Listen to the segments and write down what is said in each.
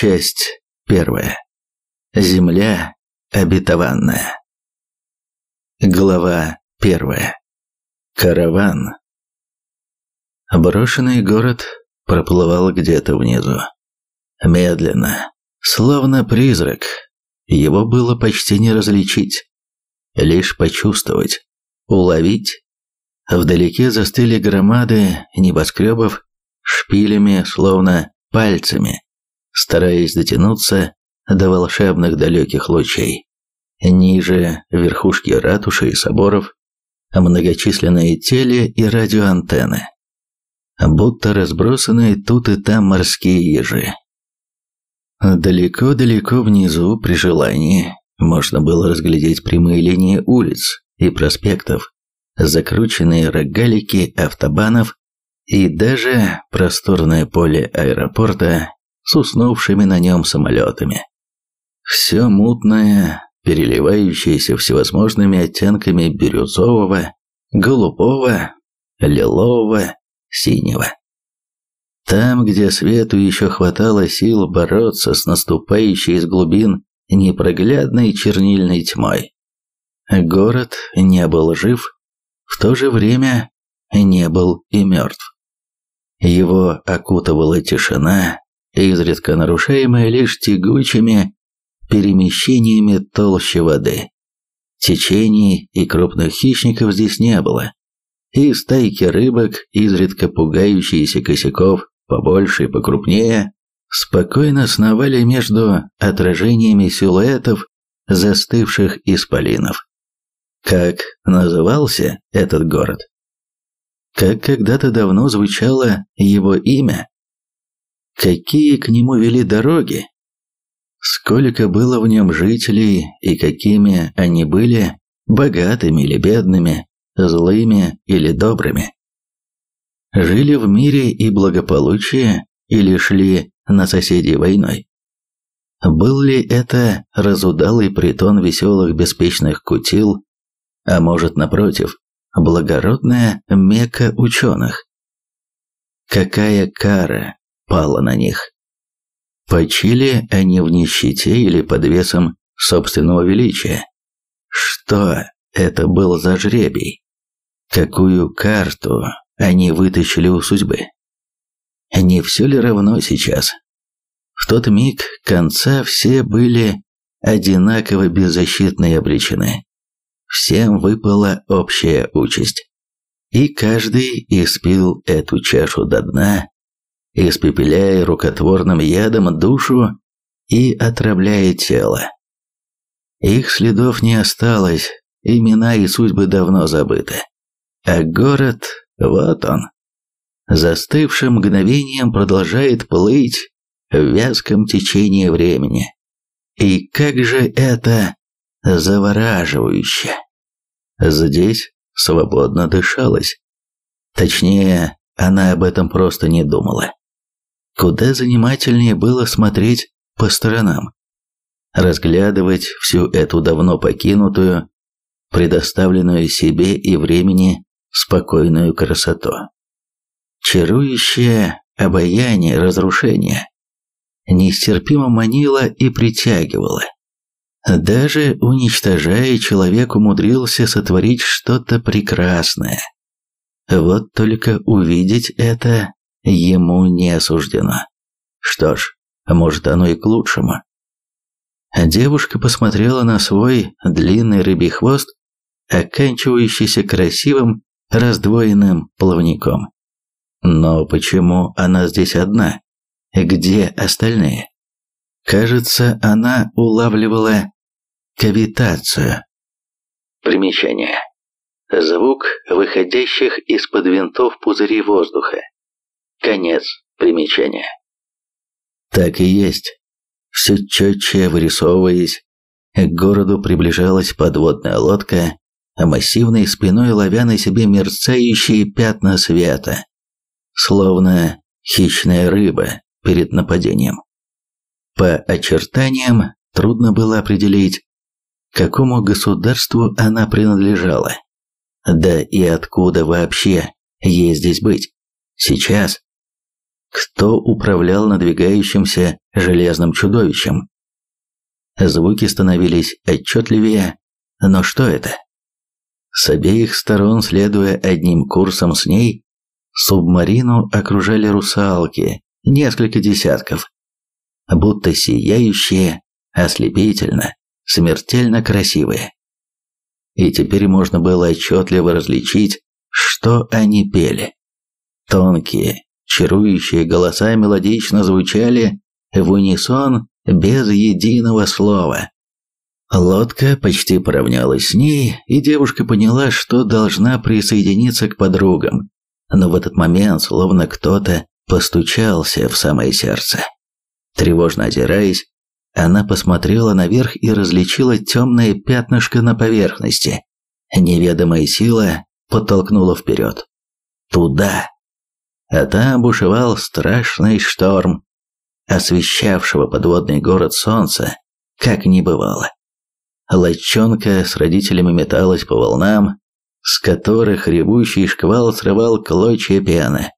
Часть первая. Земля обетованная. Глава первая. Караван. Брошенный город проплывал где-то внизу. Медленно, словно призрак. Его было почти не различить, лишь почувствовать, уловить. Вдалеке застыли громады небоскребов шпилями, словно пальцами, стараясь дотянуться до волшебных далеких лучей. Ниже верхушки ратуши и соборов, многочисленные теле- и радиоантенны, будто разбросанные тут и там морские ежи. Далеко-далеко внизу, при желании, можно было разглядеть прямые линии улиц и проспектов, закрученные рогалики автобанов и даже просторное поле аэропорта с уснувшими на нем самолетами. Все мутное, переливающееся всевозможными оттенками бирюзового, голубого, лилового, синего. Там, где свету еще хватало сил бороться с наступающей из глубин непроглядной чернильной тьмой. Город не был жив, в то же время не был и мертв. Его окутывала тишина, изредка нарушаемая лишь тягучими перемещениями толще воды. Течений и крупных хищников здесь не было, и стайки рыбок, изредка пугающиеся косяков, побольше и покрупнее, спокойно сновали между отражениями силуэтов застывших исполинов. Как назывался этот город? Как когда-то давно звучало его имя? Какие к нему вели дороги? Сколько было в нем жителей и какими они были, богатыми или бедными, злыми или добрыми? Жили в мире и благополучии или шли на соседей войной? Был ли это разудалый притон веселых беспечных кутил, а может, напротив, благородная мека ученых? Какая кара пала на них? Почили они в нищете или под весом собственного величия? Что это был за жребий? Какую карту они вытащили у судьбы? Не все ли равно сейчас? В тот миг конца все были одинаково беззащитны и обречены. Всем выпала общая участь. И каждый испил эту чашу до дна, испепеляя рукотворным ядом душу и отравляя тело. Их следов не осталось, имена и судьбы давно забыты. А город, вот он, застывшим мгновением продолжает плыть в вязком течении времени. И как же это завораживающе! Здесь свободно дышалось. Точнее, она об этом просто не думала. Куда занимательнее было смотреть по сторонам, разглядывать всю эту давно покинутую, предоставленную себе и времени спокойную красоту. Чарующее обаяние разрушения нестерпимо манило и притягивало. Даже уничтожая, человек умудрился сотворить что-то прекрасное. Вот только увидеть это ему не осуждено. Что ж, может оно и к лучшему. Девушка посмотрела на свой длинный рыбий хвост, оканчивающийся красивым раздвоенным плавником. Но почему она здесь одна? Где остальные? Кажется, она улавливала кавитацию. Примечание. Звук выходящих из-под винтов пузырей воздуха. Конец примечания. Так и есть. Все четче вырисовываясь, к городу приближалась подводная лодка, а массивной спиной ловя на себе мерцающие пятна света, словно хищная рыба перед нападением. По очертаниям трудно было определить, какому государству она принадлежала. Да и откуда вообще ей здесь быть? Сейчас, кто управлял надвигающимся железным чудовищем. Звуки становились отчетливее, но что это? С обеих сторон, следуя одним курсом с ней, субмарину окружали русалки, несколько десятков, будто сияющие, ослепительно, смертельно красивые. И теперь можно было отчетливо различить, что они пели. Тонкие, чарующие голоса мелодично звучали в унисон без единого слова. Лодка почти поравнялась с ней, и девушка поняла, что должна присоединиться к подругам. Но в этот момент словно кто-то постучался в самое сердце. Тревожно озираясь, она посмотрела наверх и различила темное пятнышко на поверхности. Неведомая сила подтолкнула вперед. Туда. А там бушевал страшный шторм, освещавшего подводный город солнца, как не бывало. Лодчонка с родителями металась по волнам, с которых ревущий шквал срывал клочья пены.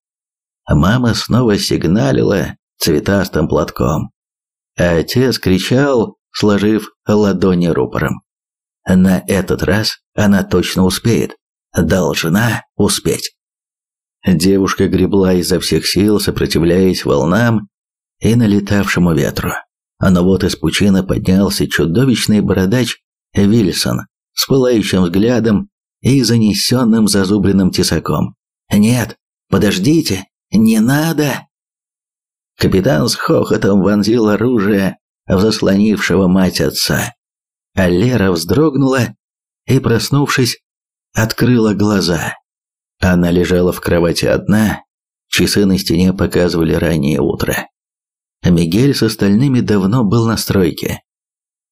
Мама снова сигналила цветастым платком, а отец кричал, сложив ладони рупором. На этот раз она точно успеет, должна успеть. Девушка гребла изо всех сил, сопротивляясь волнам и налетавшему ветру. Но вот из пучины поднялся чудовищный бородач Вильсон с пылающим взглядом и занесенным зазубренным тесаком. «Нет, подождите, не надо!» Капитан с хохотом вонзил оружие в заслонившего мать отца. А Лера вздрогнула и, проснувшись, открыла глаза. Она лежала в кровати одна, часы на стене показывали раннее утро. Мигель с остальными давно был на стройке.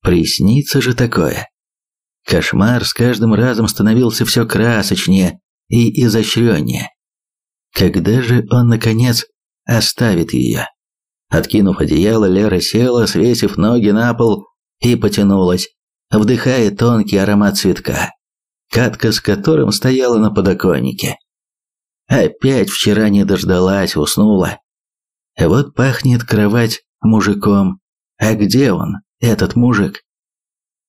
Приснится же такое. Кошмар с каждым разом становился все красочнее и изощреннее. Когда же он, наконец, оставит ее? Откинув одеяло, Лера села, свесив ноги на пол и потянулась, вдыхая тонкий аромат цветка, катка с которым стояла на подоконнике. Опять вчера не дождалась, уснула. Вот пахнет кровать мужиком. А где он, этот мужик?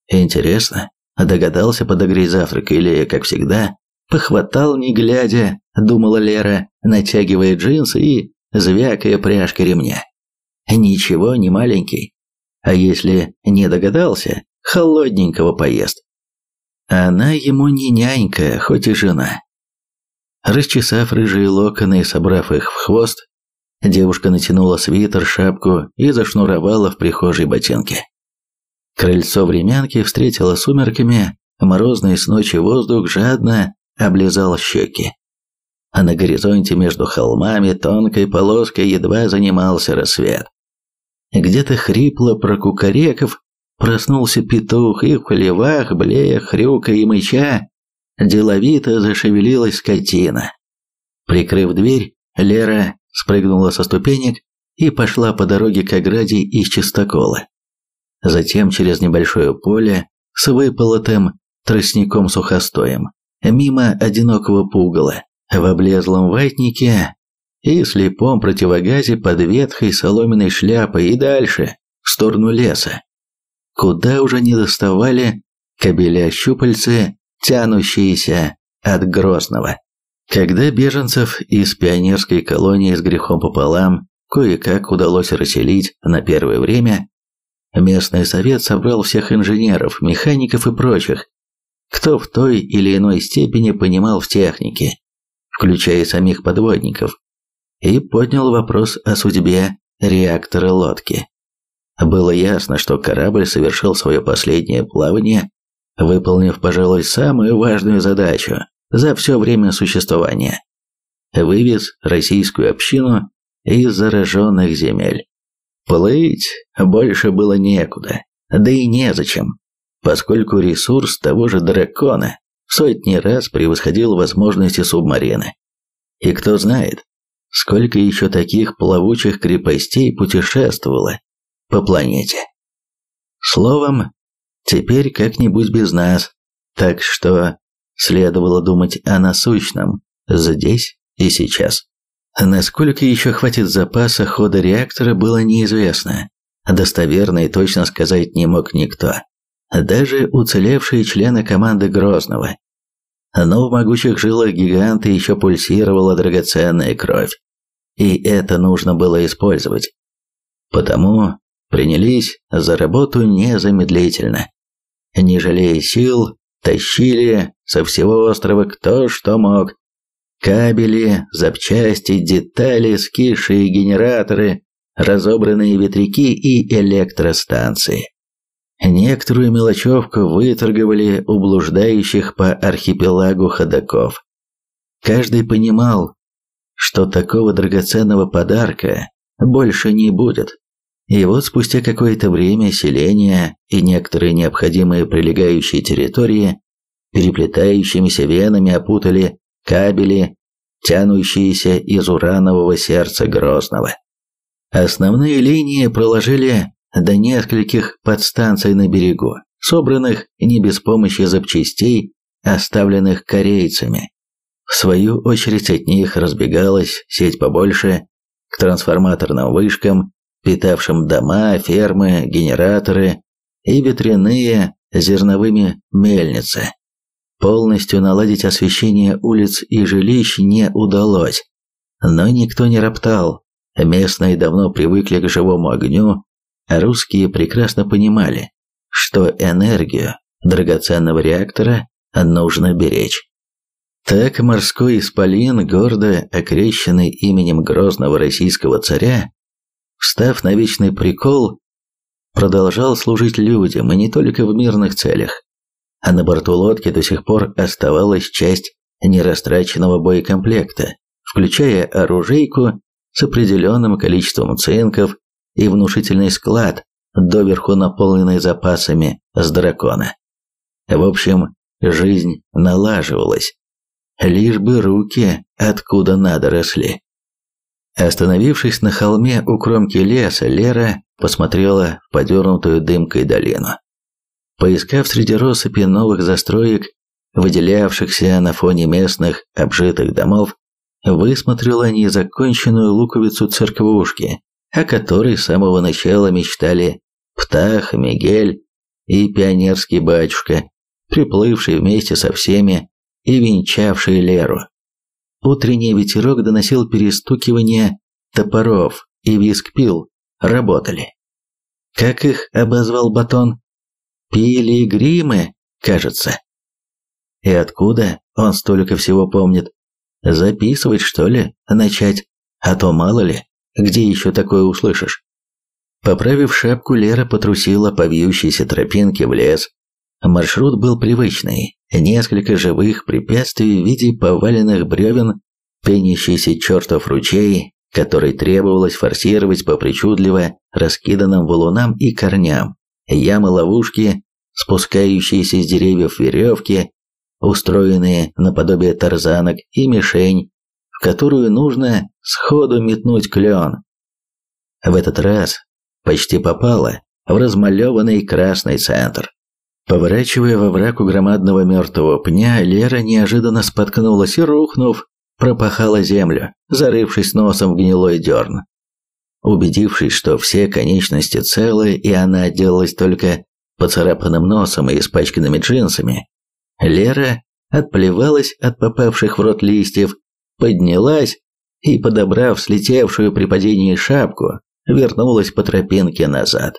Интересно, догадался подогреть завтрак или, как всегда, похватал не глядя, думала Лера, натягивая джинсы и звякая пряжкой ремня. Ничего, не маленький. А если не догадался, холодненького поест. Она ему не нянька, хоть и жена. Расчесав рыжие локоны и собрав их в хвост, девушка натянула свитер, шапку и зашнуровала в прихожей ботинки. Крыльцо времянки встретило сумерками, морозный с ночи воздух жадно облизал щеки. А на горизонте между холмами тонкой полоской едва занимался рассвет. Где-то хрипло прокукареков проснулся петух, и в хлевах, блея, хрюка и мыча деловито зашевелилась скотина. Прикрыв дверь, Лера спрыгнула со ступенек и пошла по дороге к ограде из чистокола. Затем через небольшое поле с выполотым тростником-сухостоем, мимо одинокого пугала, в облезлом ватнике и слепом противогазе под ветхой соломенной шляпой и дальше, в сторону леса, куда уже не доставали кабеля-щупальцы, тянущиеся от Грозного. Когда беженцев из пионерской колонии с грехом пополам кое-как удалось расселить на первое время, местный совет собрал всех инженеров, механиков и прочих, кто в той или иной степени понимал в технике, включая самих подводников, и поднял вопрос о судьбе реактора лодки. Было ясно, что корабль совершил свое последнее плавание, выполнив, пожалуй, самую важную задачу за все время существования. Вывез российскую общину из зараженных земель. Плыть больше было некуда, да и незачем, поскольку ресурс того же дракона в сотни раз превосходил возможности субмарины. И кто знает, сколько еще таких плавучих крепостей путешествовало по планете. Словом, теперь как-нибудь без нас, так что следовало думать о насущном здесь и сейчас. Насколько еще хватит запаса хода реактора, было неизвестно. Достоверно и точно сказать не мог никто. Даже уцелевшие члены команды Грозного. Но в могучих жилах гиганта еще пульсировала драгоценная кровь. И это нужно было использовать. Потому принялись за работу незамедлительно. Не жалея сил, тащили со всего острова кто что мог. Кабели, запчасти, детали, скисшие генераторы, разобранные ветряки и электростанции. Некоторую мелочевку выторговали у блуждающих по архипелагу ходоков. Каждый понимал, что такого драгоценного подарка больше не будет. И вот спустя какое-то время селения и некоторые необходимые прилегающие территории переплетающимися венами опутали кабели, тянущиеся из уранового сердца Грозного. Основные линии проложили до нескольких подстанций на берегу, собранных не без помощи запчастей, оставленных корейцами. В свою очередь от них разбегалась сеть побольше к трансформаторным вышкам, питавшим дома, фермы, генераторы и ветряные зерновыми мельницы. Полностью наладить освещение улиц и жилищ не удалось, но никто не роптал. Местные давно привыкли к живому огню, а русские прекрасно понимали, что энергию драгоценного реактора нужно беречь. Так морской исполин, гордо окрещенный именем грозного российского царя, встав на вечный прикол, продолжал служить людям, и не только в мирных целях. А на борту лодки до сих пор оставалась часть нерастраченного боекомплекта, включая оружейку с определенным количеством цинков и внушительный склад, доверху наполненный запасами с дракона. В общем, жизнь налаживалась. Лишь бы руки откуда надо росли. Остановившись на холме у кромки леса, Лера посмотрела в подернутую дымкой долину. Поискав среди россыпи новых застроек, выделявшихся на фоне местных обжитых домов, высмотрела незаконченную луковицу церквушки, о которой с самого начала мечтали Птах, Мигель и пионерский батюшка, приплывший вместе со всеми и венчавший Леру. Утренний ветерок доносил перестукивание топоров, и виск пил, работали. Как их обозвал Батон? Пилигримы, кажется. И откуда он столько всего помнит? Записывать, что ли, начать? А то мало ли, где еще такое услышишь? Поправив шапку, Лера потрусила по вьющейся тропинке в лес. Маршрут был привычный. Несколько живых препятствий в виде поваленных бревен, пенящийся чертов ручей, который требовалось форсировать по причудливо раскиданным валунам и корням, ямы-ловушки, спускающиеся с деревьев веревки, устроенные наподобие тарзанок и мишень, в которую нужно сходу метнуть клен. В этот раз почти попала в размалеванный красный центр. Поворачивая во враг у громадного мертвого пня, Лера неожиданно споткнулась и, рухнув, пропахала землю, зарывшись носом в гнилой дерн. Убедившись, что все конечности целы и она отделалась только поцарапанным носом и испачканными джинсами, Лера отплевалась от попавших в рот листьев, поднялась и, подобрав слетевшую при падении шапку, вернулась по тропинке назад.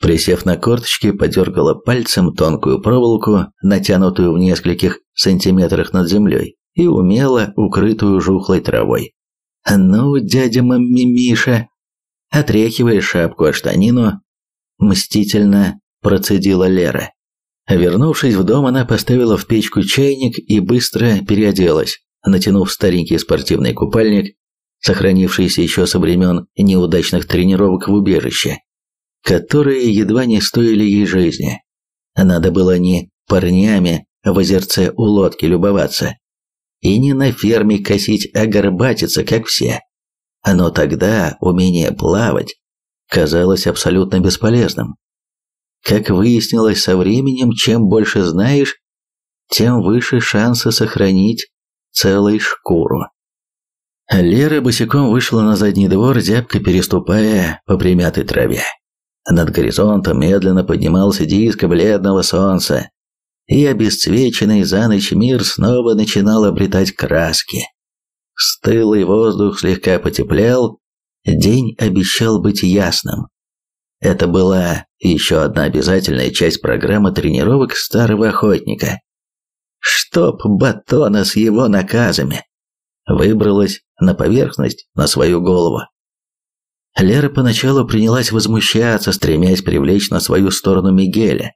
Присев на корточки, подергала пальцем тонкую проволоку, натянутую в нескольких сантиметрах над землей, и умело укрытую жухлой травой. «Ну, дядя Мимиша!» Отряхивая шапку о штанину, мстительно процедила Лера. Вернувшись в дом, она поставила в печку чайник и быстро переоделась, натянув старенький спортивный купальник, сохранившийся еще со времен неудачных тренировок в убежище, которые едва не стоили ей жизни. Надо было не парнями в озерце у лодки любоваться, и не на ферме косить, а горбатиться, как все. Но тогда умение плавать казалось абсолютно бесполезным. Как выяснилось со временем, чем больше знаешь, тем выше шансы сохранить целой шкуру. Лера босиком вышла на задний двор, зябко переступая по примятой траве. Над горизонтом медленно поднимался диск бледного солнца, и обесцвеченный за ночь мир снова начинал обретать краски. Стылый воздух слегка потеплел, день обещал быть ясным. Это была еще одна обязательная часть программы тренировок старого охотника. Чтоб батона с его наказами. Выбралась на поверхность, на свою голову. Лера поначалу принялась возмущаться, стремясь привлечь на свою сторону Мигеля.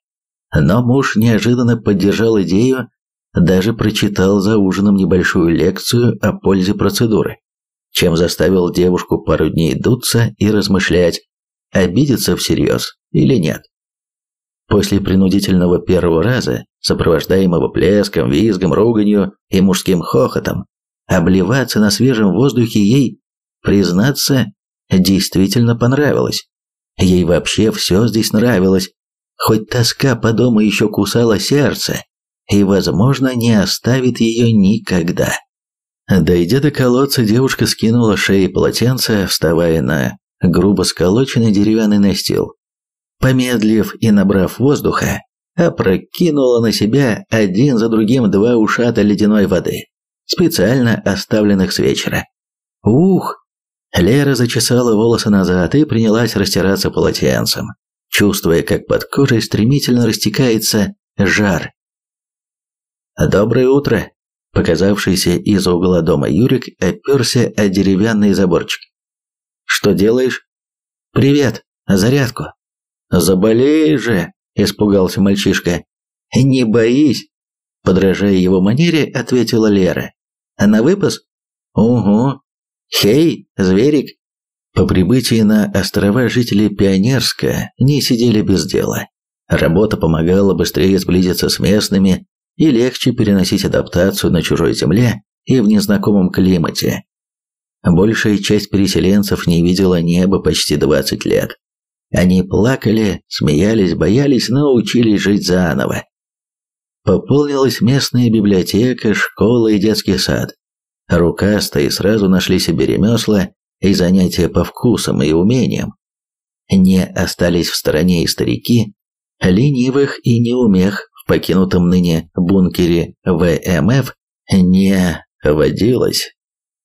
Но муж неожиданно поддержал идею, даже прочитал за ужином небольшую лекцию о пользе процедуры, чем заставил девушку пару дней дуться и размышлять, обидеться всерьез или нет. После принудительного первого раза, сопровождаемого плеском, визгом, руганью и мужским хохотом, обливаться на свежем воздухе ей, признаться, действительно понравилось. Ей вообще все здесь нравилось, хоть тоска по дому еще кусала сердце и, возможно, не оставит ее никогда. Дойдя до колодца, девушка скинула шеи полотенце, вставая на грубо сколоченный деревянный настил. Помедлив и набрав воздуха, опрокинула на себя один за другим два ушата ледяной воды, специально оставленных с вечера. Ух! Лера зачесала волосы назад и принялась растираться полотенцем, чувствуя, как под кожей стремительно растекается жар. «Доброе утро!» Показавшийся из угла дома Юрик оперся о деревянный заборчик. «Что делаешь?» «Привет! Зарядку!» «Заболей же!» – испугался мальчишка. «Не боись!» – подражая его манере, ответила Лера. «На выпас?» «Угу!» «Хей, зверик!» По прибытии на острова жители Пионерска не сидели без дела. Работа помогала быстрее сблизиться с местными и легче переносить адаптацию на чужой земле и в незнакомом климате. Большая часть переселенцев не видела неба почти 20 лет. Они плакали, смеялись, боялись, но учились жить заново. Пополнилась местная библиотека, школа и детский сад. Рукастые сразу нашли себе ремесла и занятия по вкусам и умениям. Не остались в стороне и старики, ленивых и неумех в покинутом ныне бункере ВМФ не водилось.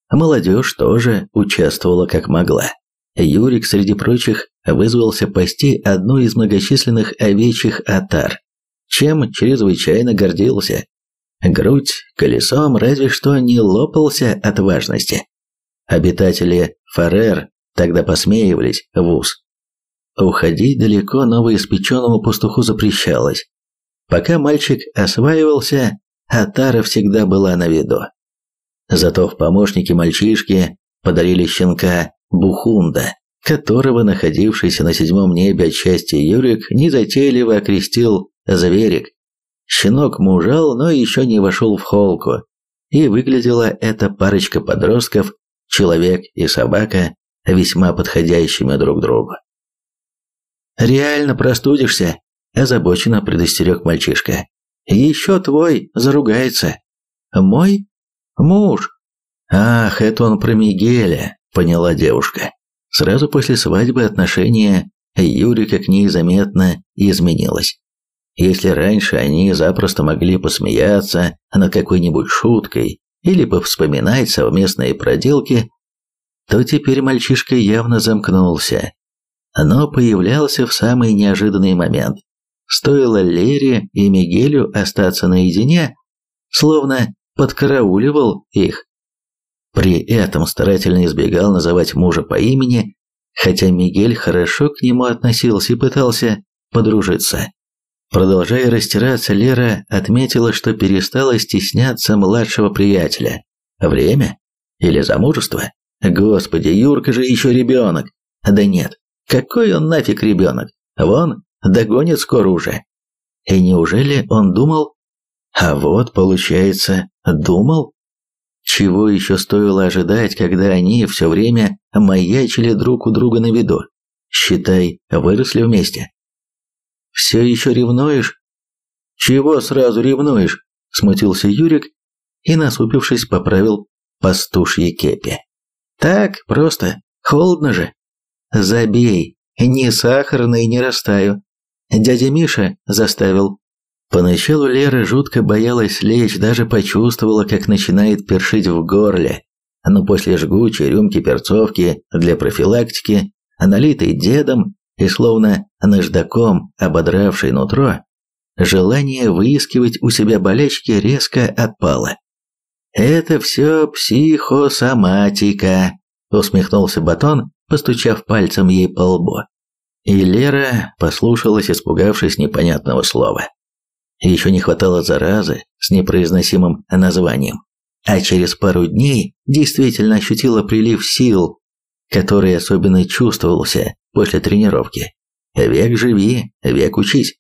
Молодежь тоже участвовала как могла. Юрик, среди прочих, вызвался пасти одну из многочисленных овечьих отар, чем чрезвычайно гордился. Грудь колесом разве что не лопался от важности. Обитатели Фарер тогда посмеивались в ус. Уходить далеко новоиспеченному пастуху запрещалось. Пока мальчик осваивался, Атара всегда была на виду. Зато в помощники мальчишки подарили щенка Бухунда, которого находившийся на седьмом небе от счастья Юрик незатейливо окрестил «Зверик». Щенок мужал, но еще не вошел в холку, и выглядела эта парочка подростков, человек и собака, весьма подходящими друг другу. «Реально простудишься?» – озабоченно предостерег мальчишка. «Еще твой заругается». «Мой?» «Муж». «Ах, это он про Мигеля», – поняла девушка. Сразу после свадьбы отношение Юрика к ней заметно изменилось. Если раньше они запросто могли посмеяться над какой-нибудь шуткой или повспоминать совместные проделки, то теперь мальчишка явно замкнулся, но появлялся в самый неожиданный момент. Стоило Лере и Мигелю остаться наедине, словно подкарауливал их. При этом старательно избегал называть мужа по имени, хотя Мигель хорошо к нему относился и пытался подружиться. Продолжая растираться, Лера отметила, что перестала стесняться младшего приятеля. Время? Или замужество? Господи, Юрка же еще ребенок. Да нет, какой он нафиг ребенок? Вон, догонит скоро уже. И неужели он думал? А вот, получается, думал? Чего еще стоило ожидать, когда они все время маячили друг у друга на виду? Считай, выросли вместе. «Все еще ревнуешь?» «Чего сразу ревнуешь?» – смутился Юрик и, насупившись, поправил пастушье кепи. Так, просто. Холодно же. Забей. Ни сахарный не растаю. Дядя Миша заставил. Поначалу Лера жутко боялась лечь, даже почувствовала, как начинает першить в горле. Но после жгучей рюмки перцовки для профилактики, налитой дедом и словно наждаком ободравшей нутро, желание выискивать у себя болячки резко отпало. «Это все психосоматика», — усмехнулся Батон, постучав пальцем ей по лбу. И Лера послушалась, испугавшись непонятного слова. Еще не хватало заразы с непроизносимым названием. А через пару дней действительно ощутила прилив сил, который особенно чувствовался после тренировки. Век живи, век учись.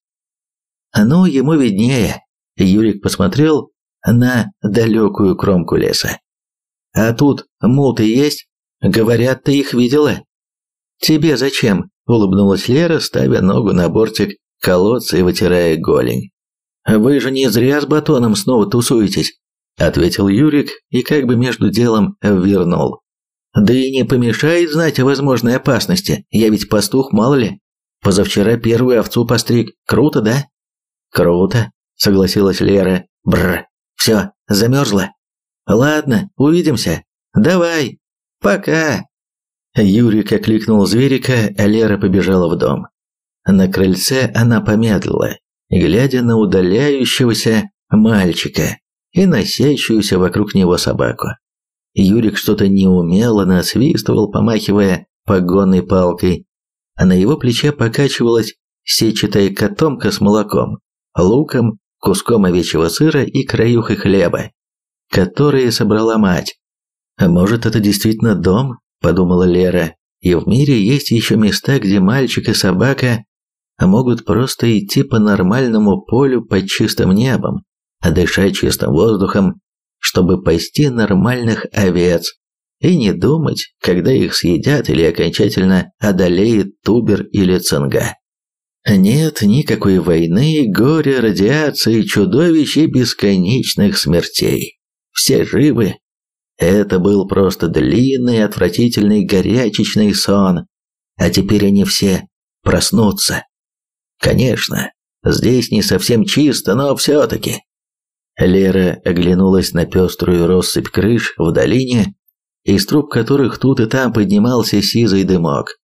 Ну, ему виднее. Юрик посмотрел на далекую кромку леса. А тут муты есть? Говорят, ты их видела? Тебе зачем? Улыбнулась Лера, ставя ногу на бортик колодца и вытирая голень. «Вы же не зря с батоном снова тусуетесь», — ответил Юрик и как бы между делом вернул. «Да и не помешает знать о возможной опасности, я ведь пастух, мало ли. Позавчера первую овцу постриг, круто, да?» «Круто», — согласилась Лера. «Бррр, все, замерзла. Ладно, увидимся. Давай, пока». Юрик окликнул зверика, а Лера побежала в дом. На крыльце она помедлила, глядя на удаляющегося мальчика и носящуюся вокруг него собаку. Юрик что-то неумело насвистывал, помахивая погонной палкой, а на его плече покачивалась сетчатая котомка с молоком, луком, куском овечьего сыра и краюхой хлеба, которые собрала мать. «А может, это действительно дом?» – подумала Лера. «И в мире есть еще места, где мальчик и собака могут просто идти по нормальному полю под чистым небом, а дышать чистым воздухом, чтобы пасти нормальных овец и не думать, когда их съедят или окончательно одолеет тубер или цинга. Нет никакой войны, горя, радиации, чудовищ и бесконечных смертей. Все живы. Это был просто длинный, отвратительный, горячечный сон. А теперь они все проснутся. Конечно, здесь не совсем чисто, но все-таки. Лера оглянулась на пеструю россыпь крыш в долине, из труб которых тут и там поднимался сизый дымок.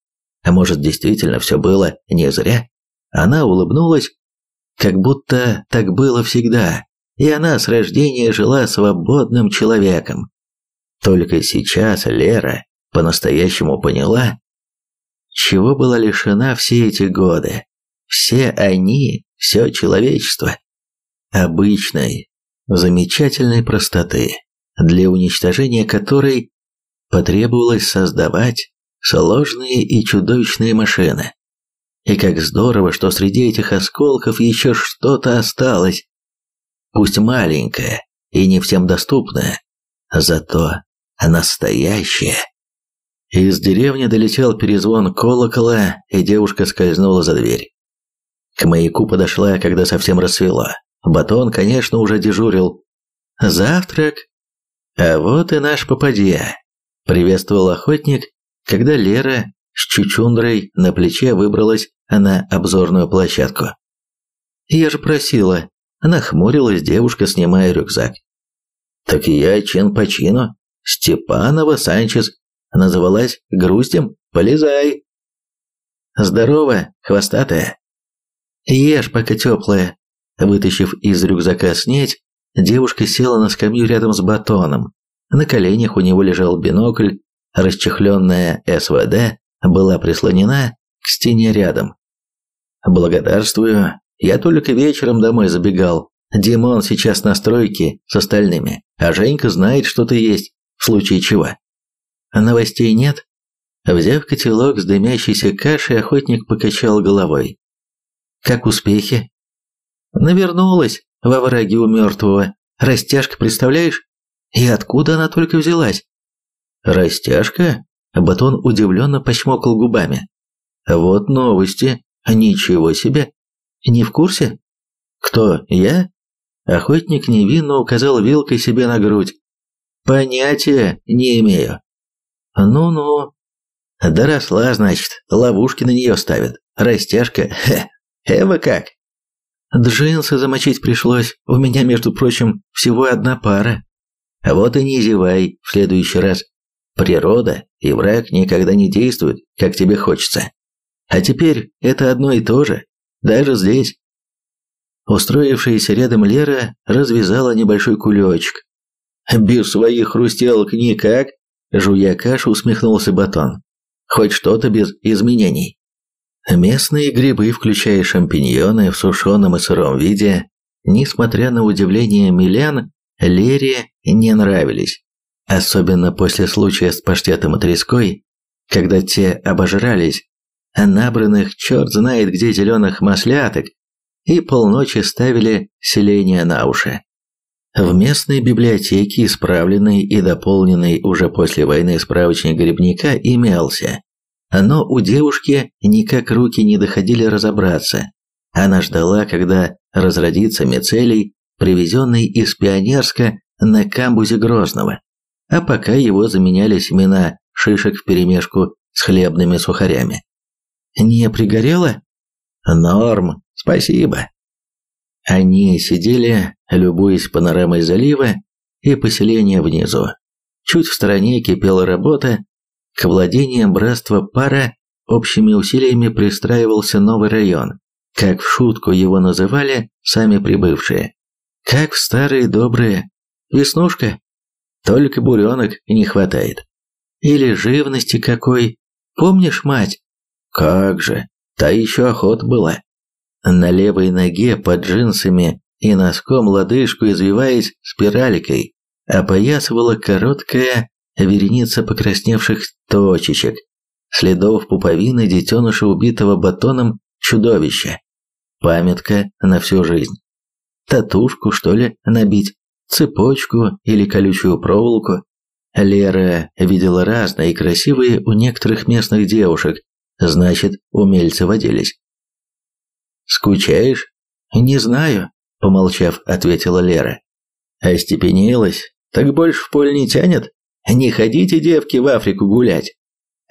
А может, действительно все было не зря? Она улыбнулась, как будто так было всегда, и она с рождения жила свободным человеком. Только сейчас Лера по-настоящему поняла, чего была лишена все эти годы. Все они, все человечество. Обычной, замечательной простоты, для уничтожения которой потребовалось создавать сложные и чудовищные машины. И как здорово, что среди этих осколков еще что-то осталось, пусть маленькое и не всем доступное, зато настоящее. Из деревни долетел перезвон колокола, и девушка скользнула за дверь. К маяку подошла, когда совсем рассвело. Батон, конечно, уже дежурил. «Завтрак?» «А вот и наш попадья», — приветствовал охотник, когда Лера с Чучундрой на плече выбралась на обзорную площадку. «Я же просила», — нахмурилась девушка, снимая рюкзак. «Так я чин по чину. Степанова Санчес. Называлась Груздем. Полезай». «Здорово, хвостатая». «Ешь, пока теплая». Вытащив из рюкзака снеть, девушка села на скамью рядом с батоном. На коленях у него лежал бинокль, расчехленная СВД была прислонена к стене рядом. «Благодарствую. Я только вечером домой забегал. Димон сейчас на стройке с остальными, а Женька знает, что ты есть, в случае чего». «Новостей нет?» Взяв котелок с дымящейся кашей, охотник покачал головой. Как успехи? Навернулась во враге у мертвого. Растяжка, представляешь? И откуда она только взялась? Растяжка? Батон удивленно почмокал губами. Вот новости. Ничего себе. Не в курсе? Кто, я? Охотник невинно указал вилкой себе на грудь. Понятия не имею. Ну-ну. Доросла, значит, ловушки на нее ставят. Растяжка, хе, эва как. Джинсы замочить пришлось, у меня, между прочим, всего одна пара. Вот и не зевай в следующий раз. Природа и враг никогда не действуют, как тебе хочется. А теперь это одно и то же, даже здесь. Устроившаяся рядом Лера развязала небольшой кулечек. «Без своих хрустелок никак!» Жуя кашу, усмехнулся Батон. «Хоть что-то без изменений». Местные грибы, включая шампиньоны в сушеном и сыром виде, несмотря на удивление Милян, Лере не нравились. Особенно после случая с паштетом и треской, когда те обожрались, а набранных черт знает где зеленых масляток и полночи ставили селение на уши. В местной библиотеке, исправленный и дополненный уже после войны справочник грибника, имелся. Но у девушки никак руки не доходили разобраться. Она ждала, когда разродится мицелий, привезенный из Пионерска на камбузе Грозного. А пока его заменяли семена шишек вперемешку с хлебными сухарями. «Не пригорело?» «Норм, спасибо». Они сидели, любуясь панорамой залива и поселения внизу. Чуть в стороне кипела работа, к владениям братства пара общими усилиями пристраивался новый район, как в шутку его называли сами прибывшие. Как в старые добрые «Веснушка?» Только буренок не хватает. Или живности какой. Помнишь, мать? Как же, та еще охота была. На левой ноге под джинсами и носком лодыжку извиваясь спиралькой, опоясывала короткая вереница покрасневших точечек, следов пуповины детеныша убитого батоном чудовища. Памятка на всю жизнь. Татушку, что ли, набить? Цепочку или колючую проволоку? Лера видела разные красивые у некоторых местных девушек, значит, умельцы водились. «Скучаешь?» «Не знаю», – помолчав, ответила Лера. «Остепенилась? Так больше в поле не тянет? Не ходите, девки, в Африку гулять».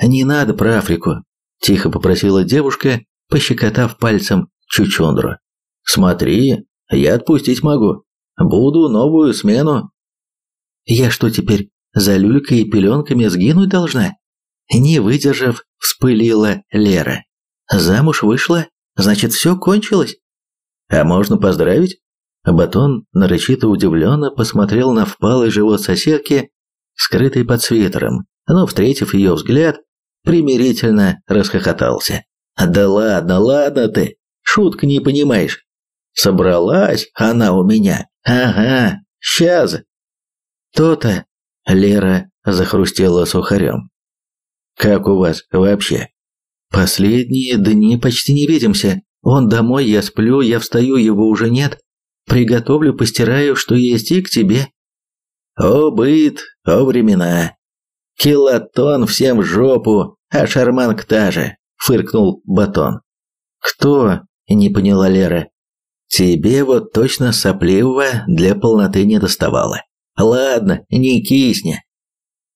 «Не надо про Африку», – тихо попросила девушка, пощекотав пальцем чучундру. «Смотри, я отпустить могу. Буду новую смену». «Я что теперь, за люлькой и пеленками сгинуть должна?» Не выдержав, вспылила Лера. «Замуж вышла? Значит, все кончилось?» «А можно поздравить?» Батон нарочито удивленно посмотрел на впалый живот соседки, скрытый под свитером, но, встретив ее взгляд, примирительно расхохотался. «Да ладно, ладно ты, шутка не понимаешь. Собралась она у меня. Ага, сейчас». «То-то», — Лера захрустела сухарем. «Как у вас вообще?» «Последние дни почти не видимся. Он домой, я сплю, я встаю, его уже нет. Приготовлю, постираю, что есть, и к тебе». «О, быт, о времена! Килотон всем в жопу, а шарманка та же!» – фыркнул Батон. «Кто?» – не поняла Лера. «Тебе вот точно сопливого для полноты не доставало. Ладно, не кисни».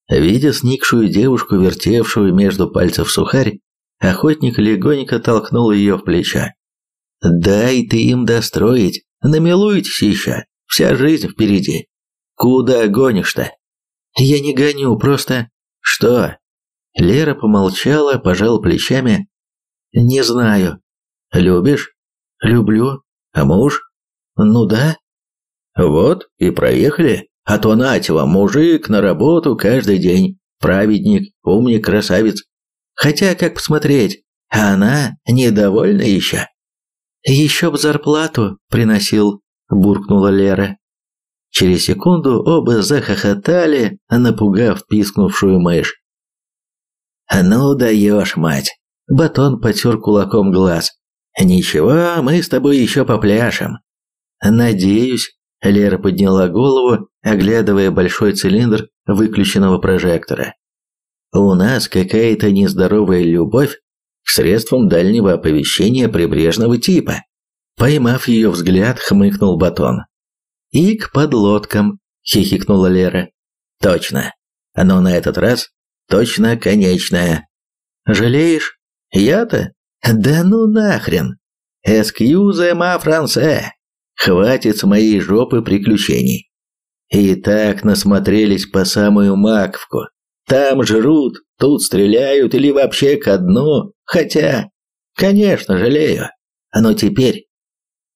Видя сникшую девушку, вертевшую между пальцев сухарь, охотник легонько толкнул ее в плечо. «Дай ты им достроить, намилуйтесь еще, вся жизнь впереди. Куда гонишь-то?» «Я не гоню, просто...» «Что?» Лера помолчала, пожал плечами. «Не знаю. Любишь?» «Люблю. А муж?» «Ну да». «Вот и проехали. А то нать вам, мужик на работу каждый день. Праведник, умник, красавец. Хотя, как посмотреть, она недовольна еще». «Еще б зарплату приносил», – буркнула Лера. Через секунду оба захохотали, напугав пискнувшую мышь. «Ну даешь, мать!» Батон потер кулаком глаз. «Ничего, мы с тобой еще попляшем». «Надеюсь», — Лера подняла голову, оглядывая большой цилиндр выключенного прожектора. «У нас какая-то нездоровая любовь к средствам дальнего оповещения прибрежного типа». Поймав ее взгляд, хмыкнул Батон. «И к подлодкам», — хихикнула Лера. «Точно. Но на этот раз точно конечная. Жалеешь? Я-то? Да ну нахрен. Эскьюзе ма франце. Хватит с моей жопы приключений. И так насмотрелись по самую маковку. Там жрут, тут стреляют или вообще ко дну. Хотя, конечно, жалею. Но теперь...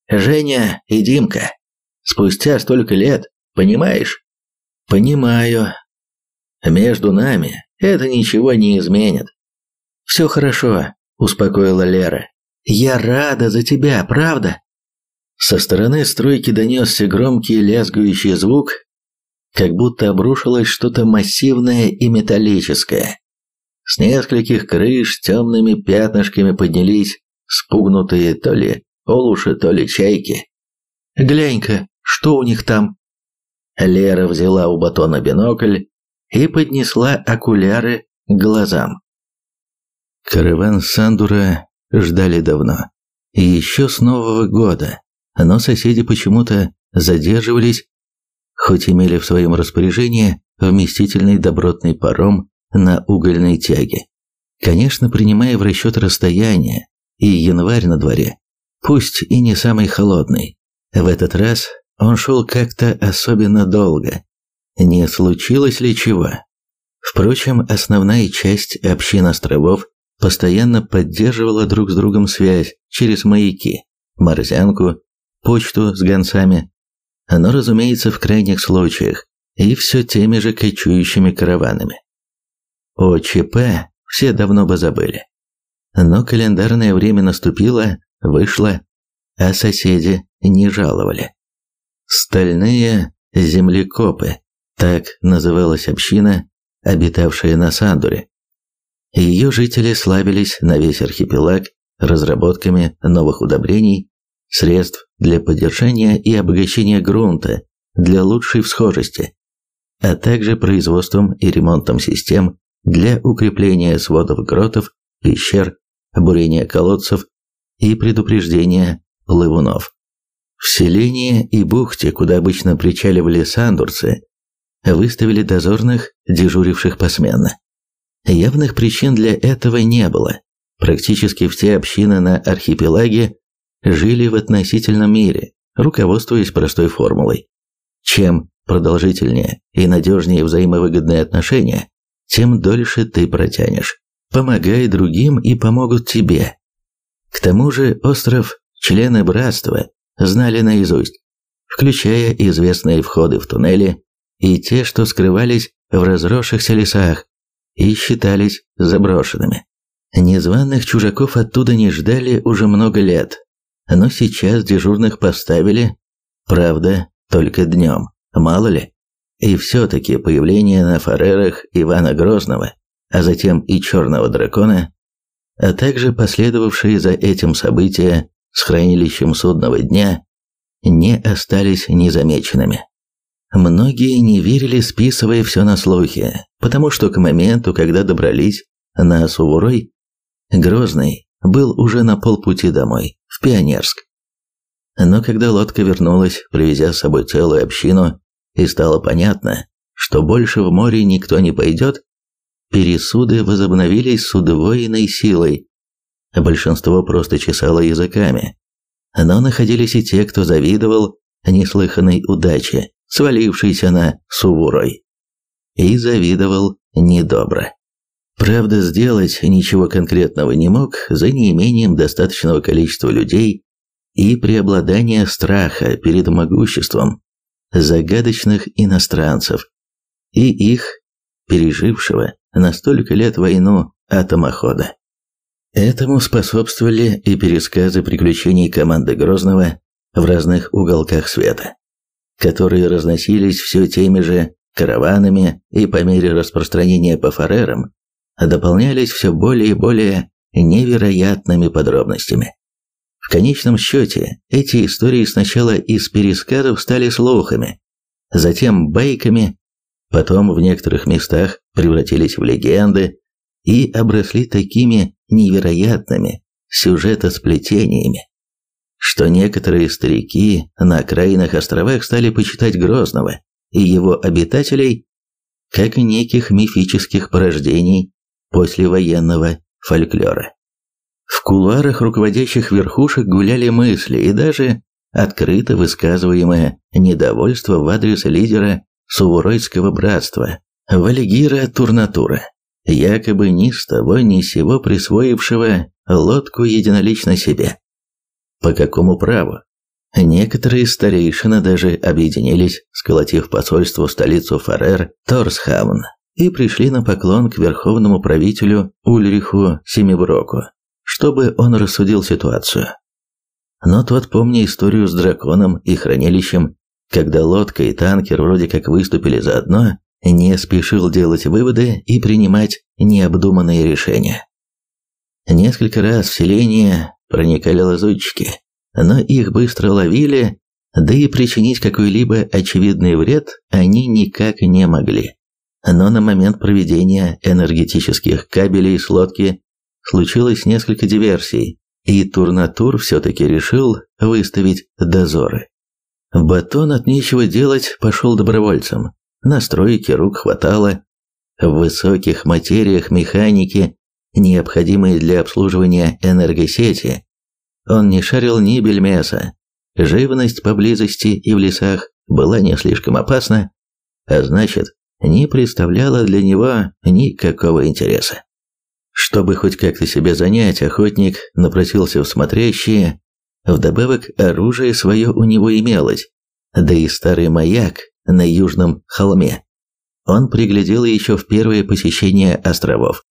Женя и Димка. Спустя столько лет, понимаешь? Понимаю. Между нами это ничего не изменит. Все хорошо, успокоила Лера. Я рада за тебя, правда? Со стороны стройки донесся громкий лязгающий звук, как будто обрушилось что-то массивное и металлическое. С нескольких крыш темными пятнышками поднялись спугнутые то ли олуши, то ли чайки. «Глянь-ка, что у них там?» Лера взяла у батона бинокль и поднесла окуляры к глазам. Караван Сандура ждали давно. Еще с Нового года но соседи почему-то задерживались, хоть имели в своем распоряжении вместительный добротный паром на угольной тяге. Конечно, принимая в расчет расстояние и январь на дворе, пусть и не самый холодный. В этот раз он шел как-то особенно долго. Не случилось ли чего? Впрочем, основная часть общин островов постоянно поддерживала друг с другом связь через маяки, морзянку почту с гонцами, но, разумеется, в крайних случаях, и все теми же кочующими караванами. О ЧП все давно бы забыли. Но календарное время наступило, вышло, а соседи не жаловали. Стальные землекопы, так называлась община, обитавшая на Сандуре. Ее жители славились на весь архипелаг разработками новых удобрений, средств для поддержания и обогащения грунта для лучшей всхожести, а также производством и ремонтом систем для укрепления сводов гротов, пещер, бурения колодцев и предупреждения плывунов. В селении и бухте, куда обычно причаливали сандурцы, выставили дозорных, дежуривших посменно. Явных причин для этого не было. Практически все общины на архипелаге жили в относительном мире, руководствуясь простой формулой. Чем продолжительнее и надежнее взаимовыгодные отношения, тем дольше ты протянешь. Помогай другим и помогут тебе. К тому же остров члены братства знали наизусть, включая известные входы в туннели и те, что скрывались в разросшихся лесах и считались заброшенными. Незваных чужаков оттуда не ждали уже много лет, но сейчас дежурных поставили, правда, только днем, мало ли. И все-таки появление на фарерах Ивана Грозного, а затем и Черного Дракона, а также последовавшие за этим события с хранилищем судного дня, не остались незамеченными. Многие не верили, списывая все на слухи, потому что к моменту, когда добрались на Суворой, Грозный был уже на полпути домой в Пионерск. Но когда лодка вернулась, привезя с собой целую общину, и стало понятно, что больше в море никто не пойдет, пересуды возобновились с удвоенной силой. Большинство просто чесало языками. Но находились и те, кто завидовал неслыханной удаче, свалившейся на Суворой. И завидовал недобро. Правда, сделать ничего конкретного не мог за неимением достаточного количества людей и преобладания страха перед могуществом загадочных иностранцев и их, пережившего на столько лет войну атомохода. Этому способствовали и пересказы приключений команды Грозного в разных уголках света, которые разносились все теми же караванами и по мере распространения по фарерам дополнялись все более и более невероятными подробностями. В конечном счете, эти истории сначала из пересказов стали слухами, затем байками, потом в некоторых местах превратились в легенды и обросли такими невероятными сюжетосплетениями, что некоторые старики на окраинных островах стали почитать Грозного и его обитателей как неких мифических порождений послевоенного фольклора. В кулуарах руководящих верхушек гуляли мысли и даже открыто высказываемое недовольство в адрес лидера Суворойского братства Валигира Турнатура, якобы ни с того ни сего присвоившего лодку единолично себе. По какому праву? Некоторые старейшины даже объединились, сколотив посольство столицу Фарер Торсхавн и пришли на поклон к верховному правителю Ульриху Семиброку, чтобы он рассудил ситуацию. Но тот, помня историю с драконом и хранилищем, когда лодка и танкер вроде как выступили заодно, не спешил делать выводы и принимать необдуманные решения. Несколько раз в селение проникали лазутчики, но их быстро ловили, да и причинить какой-либо очевидный вред они никак не могли. Но на момент проведения энергетических кабелей с лодки случилось несколько диверсий, и Турнатур все-таки решил выставить дозоры. Батон от нечего делать пошел добровольцем. Настройки рук хватало. В высоких материях механики, необходимые для обслуживания энергосети, он не шарил ни бельмеса. Живность поблизости и в лесах была не слишком опасна, а значит, не представляла для него никакого интереса. Чтобы хоть как-то себя занять, охотник напросился в смотрящие. Вдобавок, оружие свое у него имелось, да и старый маяк на южном холме. Он приглядел еще в первое посещение островов.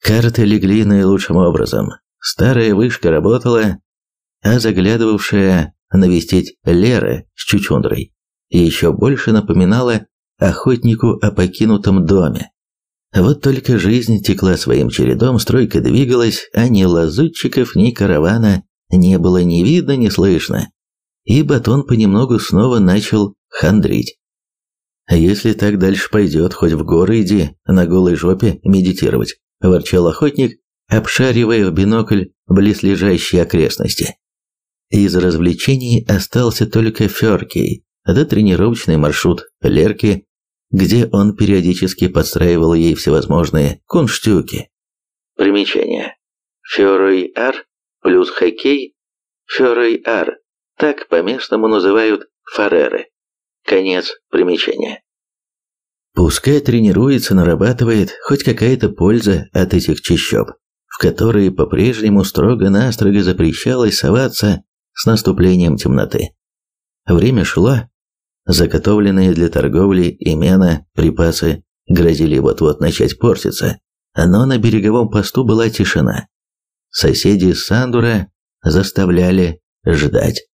Карты легли наилучшим образом. Старая вышка работала, а заглядывавшая навестить Лера с Чучундрой еще больше напоминала охотнику о покинутом доме. Вот только жизнь текла своим чередом, стройка двигалась, а ни лазутчиков, ни каравана не было ни видно, ни слышно. И батон понемногу снова начал хандрить. «А «Если так дальше пойдет, хоть в горы иди, на голой жопе медитировать», – ворчал охотник, обшаривая в бинокль близлежащие окрестности. Из развлечений остался только Феркей, да тренировочный маршрут Лерки, где он периодически подстраивал ей всевозможные кунштюки. Примечание. Ферой-ар плюс хоккей. Ферой-ар. Так по-местному называют фареры. Конец примечания. Пускай тренируется, нарабатывает хоть какая-то польза от этих чащоб, в которые по-прежнему строго-настрого запрещалось соваться с наступлением темноты. Время шло, Заготовленные для торговли имена, припасы грозили вот-вот начать портиться, но на береговом посту была тишина. Соседи Сандура заставляли ждать.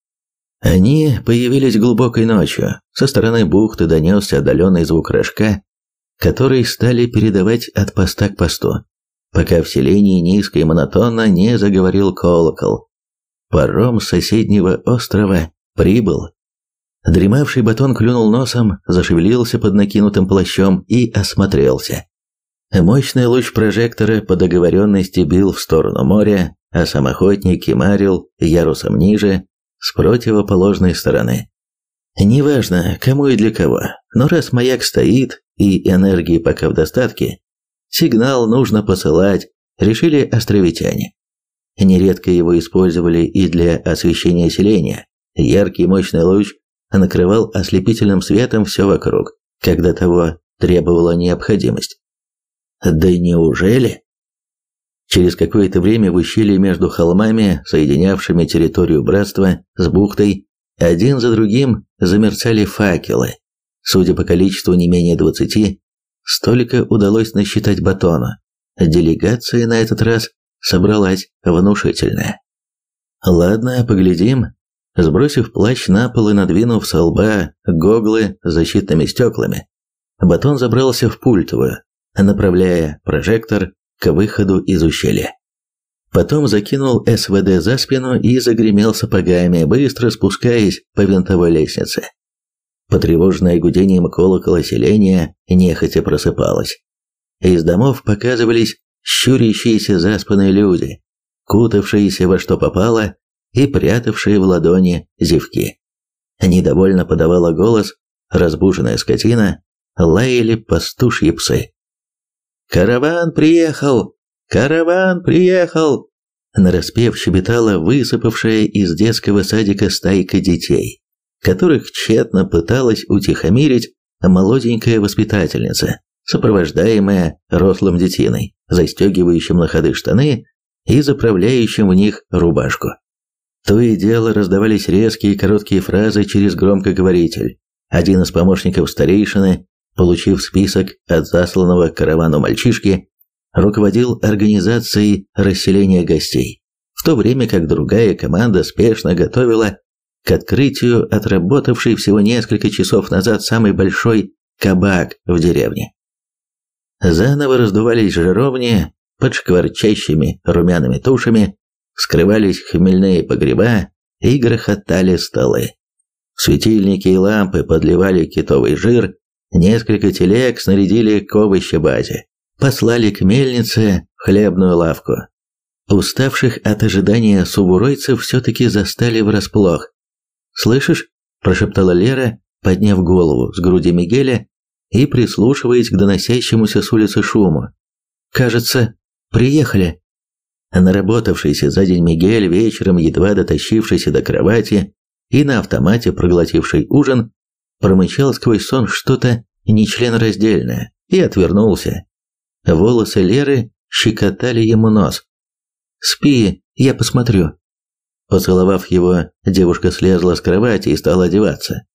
Они появились глубокой ночью. Со стороны бухты донесся отдаленный звук рожка, который стали передавать от поста к посту, пока в селении низко и монотонно не заговорил колокол. Паром соседнего острова прибыл. Дремавший батон клюнул носом, зашевелился под накинутым плащом и осмотрелся. Мощный луч прожектора по договоренности бил в сторону моря, а сам охотник кемарил ярусом ниже, с противоположной стороны. Неважно, кому и для кого, но раз маяк стоит и энергии пока в достатке, сигнал нужно посылать, решили островитяне. Нередко его использовали и для освещения селения. Яркий мощный луч накрывал ослепительным светом все вокруг, когда того требовала необходимость. Да неужели? Через какое-то время в ущелье между холмами, соединявшими территорию братства с бухтой, один за другим замерцали факелы. Судя по количеству не менее двадцати, столько удалось насчитать батону. Делегация на этот раз собралась внушительная. Ладно, поглядим, Сбросив плащ на пол и надвинув с лба гоглы с защитными стеклами, Батон забрался в пультовую, направляя прожектор к выходу из ущелья. Потом закинул СВД за спину и загремел сапогами, быстро спускаясь по винтовой лестнице. Потревоженное гудением колокола селения нехотя просыпалось. Из домов показывались щурящиеся заспанные люди, кутавшиеся во что попало и прятавшие в ладони зевки. Недовольно подавала голос разбуженная скотина, лаяли пастушьи псы. «Караван приехал! Караван приехал!» Нараспев щебетала высыпавшая из детского садика стайка детей, которых тщетно пыталась утихомирить молоденькая воспитательница, сопровождаемая рослым детиной, застегивающим на ходы штаны и заправляющим в них рубашку. То и дело раздавались резкие короткие фразы через громкоговоритель. Один из помощников старейшины, получив список от засланного каравану мальчишки, руководил организацией расселения гостей, в то время как другая команда спешно готовила к открытию отработавший всего несколько часов назад самый большой кабак в деревне. Заново раздувались жаровни, под шкварчащими румяными тушами скрывались хмельные погреба и грохотали столы. Светильники и лампы подливали китовый жир, несколько телег снарядили к овощебазе, послали к мельнице хлебную лавку. Уставших от ожидания субуройцев все-таки застали врасплох. «Слышишь?» – прошептала Лера, подняв голову с груди Мигеля и прислушиваясь к доносящемуся с улицы шуму. «Кажется, приехали». Наработавшийся за день Мигель, вечером едва дотащившийся до кровати и на автомате проглотивший ужин, промычал сквозь сон что-то нечленораздельное и отвернулся. Волосы Леры щекотали ему нос. «Спи, я посмотрю». Поцеловав его, девушка слезла с кровати и стала одеваться.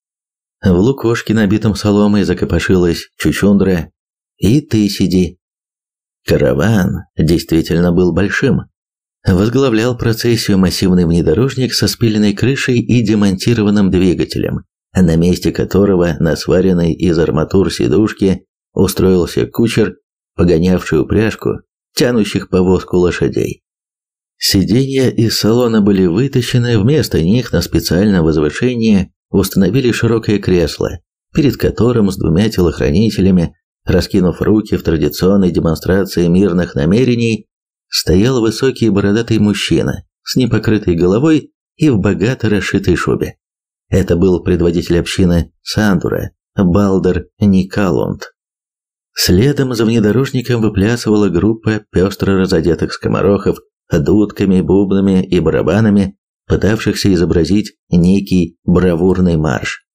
В лукошке, набитом соломой, закопошилась чучундра. «И ты сиди». Караван действительно был большим. Возглавлял процессию массивный внедорожник со спиленной крышей и демонтированным двигателем, на месте которого на сваренной из арматур сидушке устроился кучер, погонявший упряжку, тянущих повозку лошадей. Сиденья из салона были вытащены, вместо них на специальном возвышении установили широкое кресло, перед которым с двумя телохранителями, раскинув руки в традиционной демонстрации мирных намерений, стоял высокий бородатый мужчина с непокрытой головой и в богато расшитой шубе. Это был предводитель общины Сандура, Балдер Никалунд. Следом за внедорожником выплясывала группа пестро разодетых скоморохов дудками, бубнами и барабанами, пытавшихся изобразить некий бравурный марш.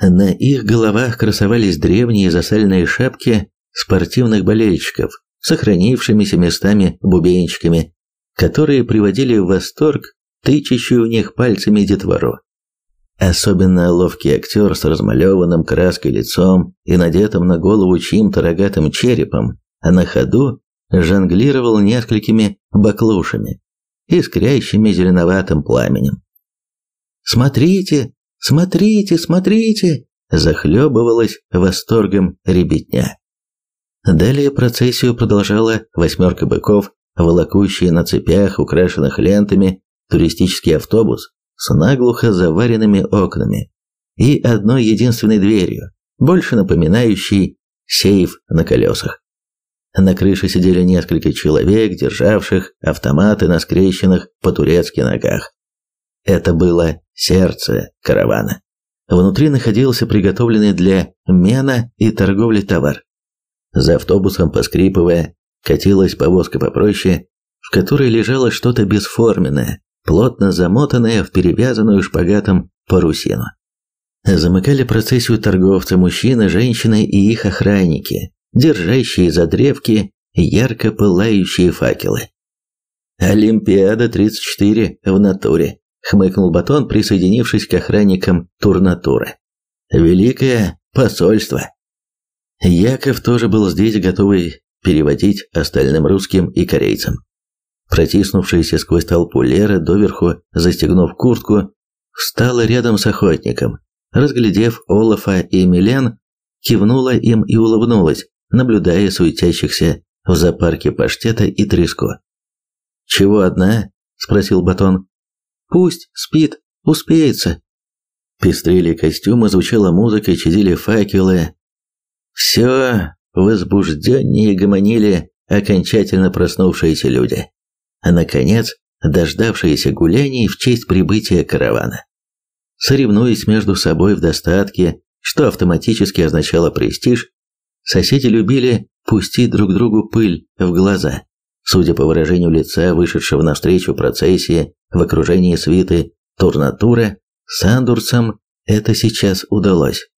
На их головах красовались древние засальные шапки спортивных болельщиков, сохранившимися местами бубенчиками, которые приводили в восторг тычащую в них пальцами детвору. Особенно ловкий актер с размалеванным краской лицом и надетым на голову чьим-то рогатым черепом, а на ходу жонглировал несколькими баклушами, искрящими зеленоватым пламенем. «Смотрите, смотрите, смотрите!» захлебывалась восторгом ребятня. Далее процессию продолжала восьмерка быков, волокущие на цепях, украшенных лентами, туристический автобус с наглухо заваренными окнами и одной единственной дверью, больше напоминающей сейф на колесах. На крыше сидели несколько человек, державших автоматы на скрещенных по-турецки ногах. Это было сердце каравана. Внутри находился приготовленный для мена и торговли товар. За автобусом, поскрипывая, катилась повозка попроще, в которой лежало что-то бесформенное, плотно замотанное в перевязанную шпагатом парусину. Замыкали процессию торговцы, мужчины, женщины и их охранники, держащие за древки ярко пылающие факелы. «Олимпиада-34 в натуре», — хмыкнул Батон, присоединившись к охранникам турнатуры. «Великое посольство». Яков тоже был здесь, готовый переводить остальным русским и корейцам. Протиснувшаяся сквозь толпу Лера, доверху застегнув куртку, встала рядом с охотником. Разглядев Олафа и Милен, кивнула им и улыбнулась, наблюдая суетящихся в зоопарке паштета и треску. «Чего одна?» – спросил Батон. «Пусть спит, успеется». Пестрели костюмы, звучала музыка, чадили факелы. Все возбужденнее гомонили окончательно проснувшиеся люди. А наконец, дождавшиеся гуляний в честь прибытия каравана. Соревнуясь между собой в достатке что автоматически означало престиж, соседи любили пустить друг другу пыль в глаза. Судя по выражению лица вышедшего навстречу процессии в окружении свиты Турнатура, Сандурцам это сейчас удалось.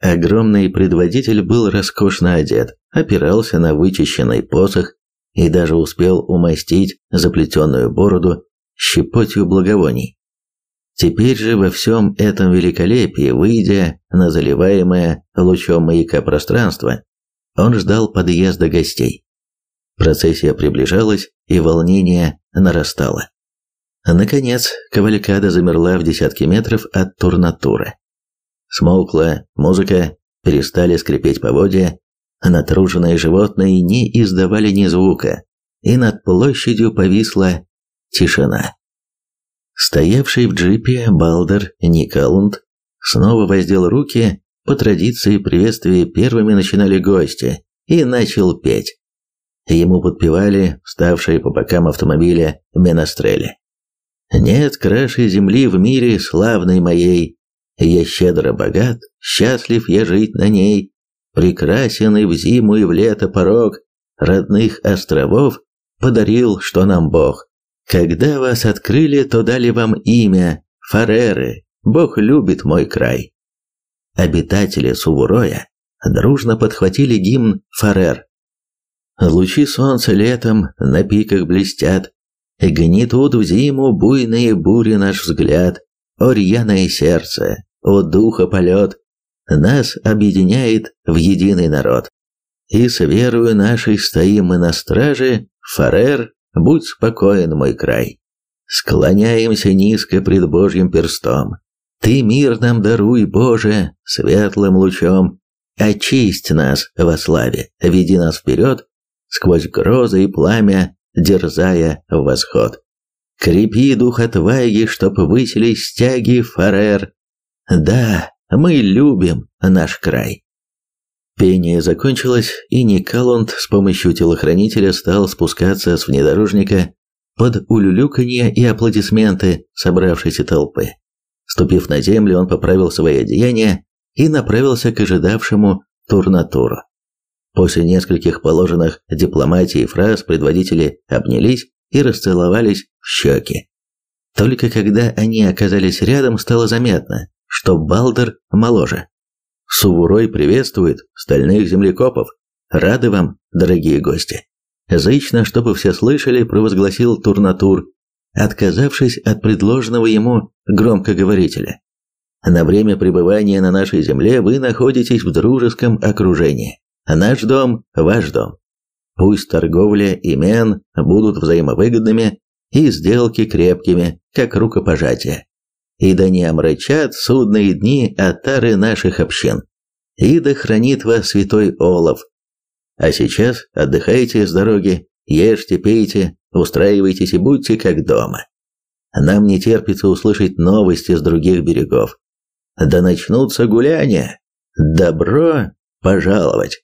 Огромный предводитель был роскошно одет, опирался на вычищенный посох и даже успел умастить заплетенную бороду щепотью благовоний. Теперь же во всем этом великолепии, выйдя на заливаемое лучом маяка пространство, он ждал подъезда гостей. Процессия приближалась, и волнение нарастало. Наконец, кавалькада замерла в десятки метров от Турнатура. Смолкла музыка, перестали скрипеть поводья, натруженные животные не издавали ни звука, и над площадью повисла тишина. Стоявший в джипе Балдер Николунд снова воздел руки, по традиции приветствия первыми начинали гости, и начал петь. Ему подпевали вставшие по бокам автомобиля Менастрели. «Нет краше земли в мире славной моей, я щедро богат, счастлив я жить на ней, прекрасен и в зиму, и в лето порог родных островов подарил, что нам Бог. Когда вас открыли, то дали вам имя Фареры. Бог любит мой край. Обитатели Сувуроя дружно подхватили гимн Фарер. Лучи солнца летом на пиках блестят, гнетут в зиму буйные бури наш взгляд. О сердце, о духа полет, нас объединяет в единый народ. И с верою нашей стоим мы на страже, Фарер, будь спокоен, мой край. Склоняемся низко пред Божьим перстом. Ты мир нам даруй, Боже, светлым лучом. Очисть нас во славе, веди нас вперед, сквозь грозы и пламя, дерзая в восход. Крепи дух отваги, чтоб выселись стяги Фарер. Да, мы любим наш край. Пение закончилось, и Николанд с помощью телохранителя стал спускаться с внедорожника под улюлюканье и аплодисменты собравшейся толпы. Ступив на землю, он поправил свои одеяния и направился к ожидавшему турнатуру. После нескольких положенных дипломатии фраз предводители обнялись и расцеловались в щеки. Только когда они оказались рядом, стало заметно, что Балдер моложе. Сувурой приветствует стальных землекопов. Рады вам, дорогие гости. Зычно, чтобы все слышали, провозгласил Турнатур, отказавшись от предложенного ему громкоговорителя. На время пребывания на нашей земле вы находитесь в дружеском окружении. Наш дом – ваш дом. Пусть торговля и мен будут взаимовыгодными и сделки крепкими, как рукопожатие. И да не омрачат судные дни отары наших общин. И да хранит вас святой Олов. А сейчас отдыхайте с дороги, ешьте, пейте, устраивайтесь и будьте как дома. Нам не терпится услышать новости с других берегов. Да начнутся гуляния. Добро пожаловать!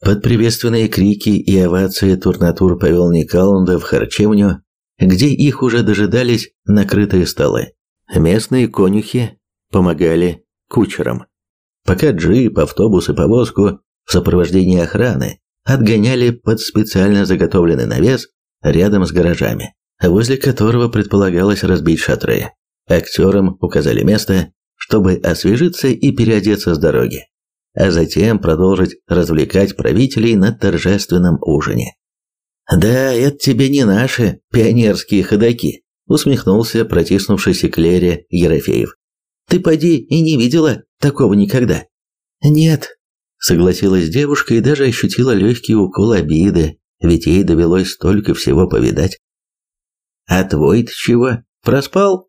Под приветственные крики и овации Турнатур повел Никалунда в харчевню, где их уже дожидались накрытые столы. Местные конюхи помогали кучерам. Пока джип, автобус и повозку в сопровождении охраны отгоняли под специально заготовленный навес рядом с гаражами, возле которого предполагалось разбить шатры. Актерам указали место, чтобы освежиться и переодеться с дороги а затем продолжить развлекать правителей на торжественном ужине. «Да, это тебе не наши пионерские ходаки», усмехнулся протиснувшийся к Лере Ерофеев. «Ты поди и не видела такого никогда». «Нет», согласилась девушка и даже ощутила легкий укол обиды, ведь ей довелось столько всего повидать. «А твой-то чего? Проспал?»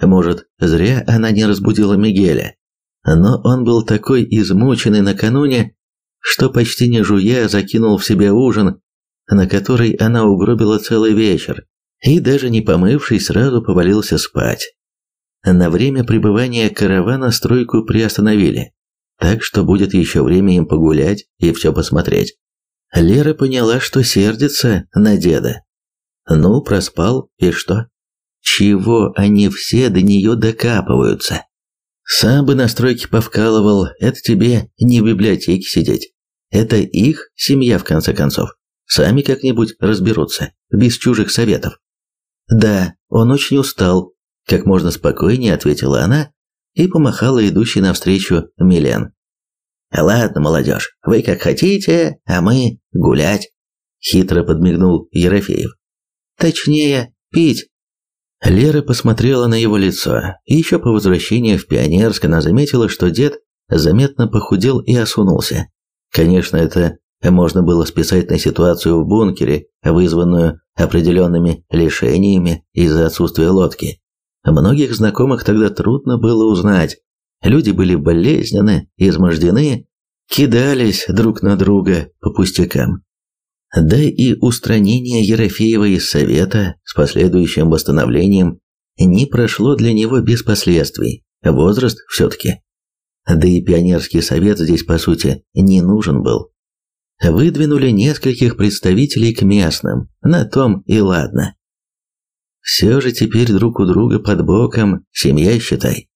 Может, зря она не разбудила Мигеля, но он был такой измученный накануне, что почти не жуя закинул в себя ужин, на который она угробила целый вечер, и даже не помывшись, сразу повалился спать. На время пребывания каравана стройку приостановили, так что будет еще время им погулять и все посмотреть. Лера поняла, что сердится на деда. Ну, проспал, и что? Чего они все до нее докапываются? Сам бы на стройке повкалывал, это тебе не в библиотеке сидеть. Это их семья, в конце концов. Сами как-нибудь разберутся, без чужих советов. Да, он очень устал, как можно спокойнее ответила она и помахала идущей навстречу Милен. «Ладно, молодежь, вы как хотите, а мы гулять», – хитро подмигнул Ерофеев. «Точнее, пить». Лера посмотрела на его лицо, еще по возвращении в Пионерск она заметила, что дед заметно похудел и осунулся. Конечно, это можно было списать на ситуацию в бункере, вызванную определенными лишениями из-за отсутствия лодки. Многих знакомых тогда трудно было узнать, Люди были болезненны, измождены, кидались друг на друга по пустякам. Да и устранение Ерофеева из Совета с последующим восстановлением не прошло для него без последствий. Возраст все-таки. Да и пионерский совет здесь, по сути, не нужен был. Выдвинули нескольких представителей к местным, на том и ладно. Все же теперь друг у друга под боком, семья, считай.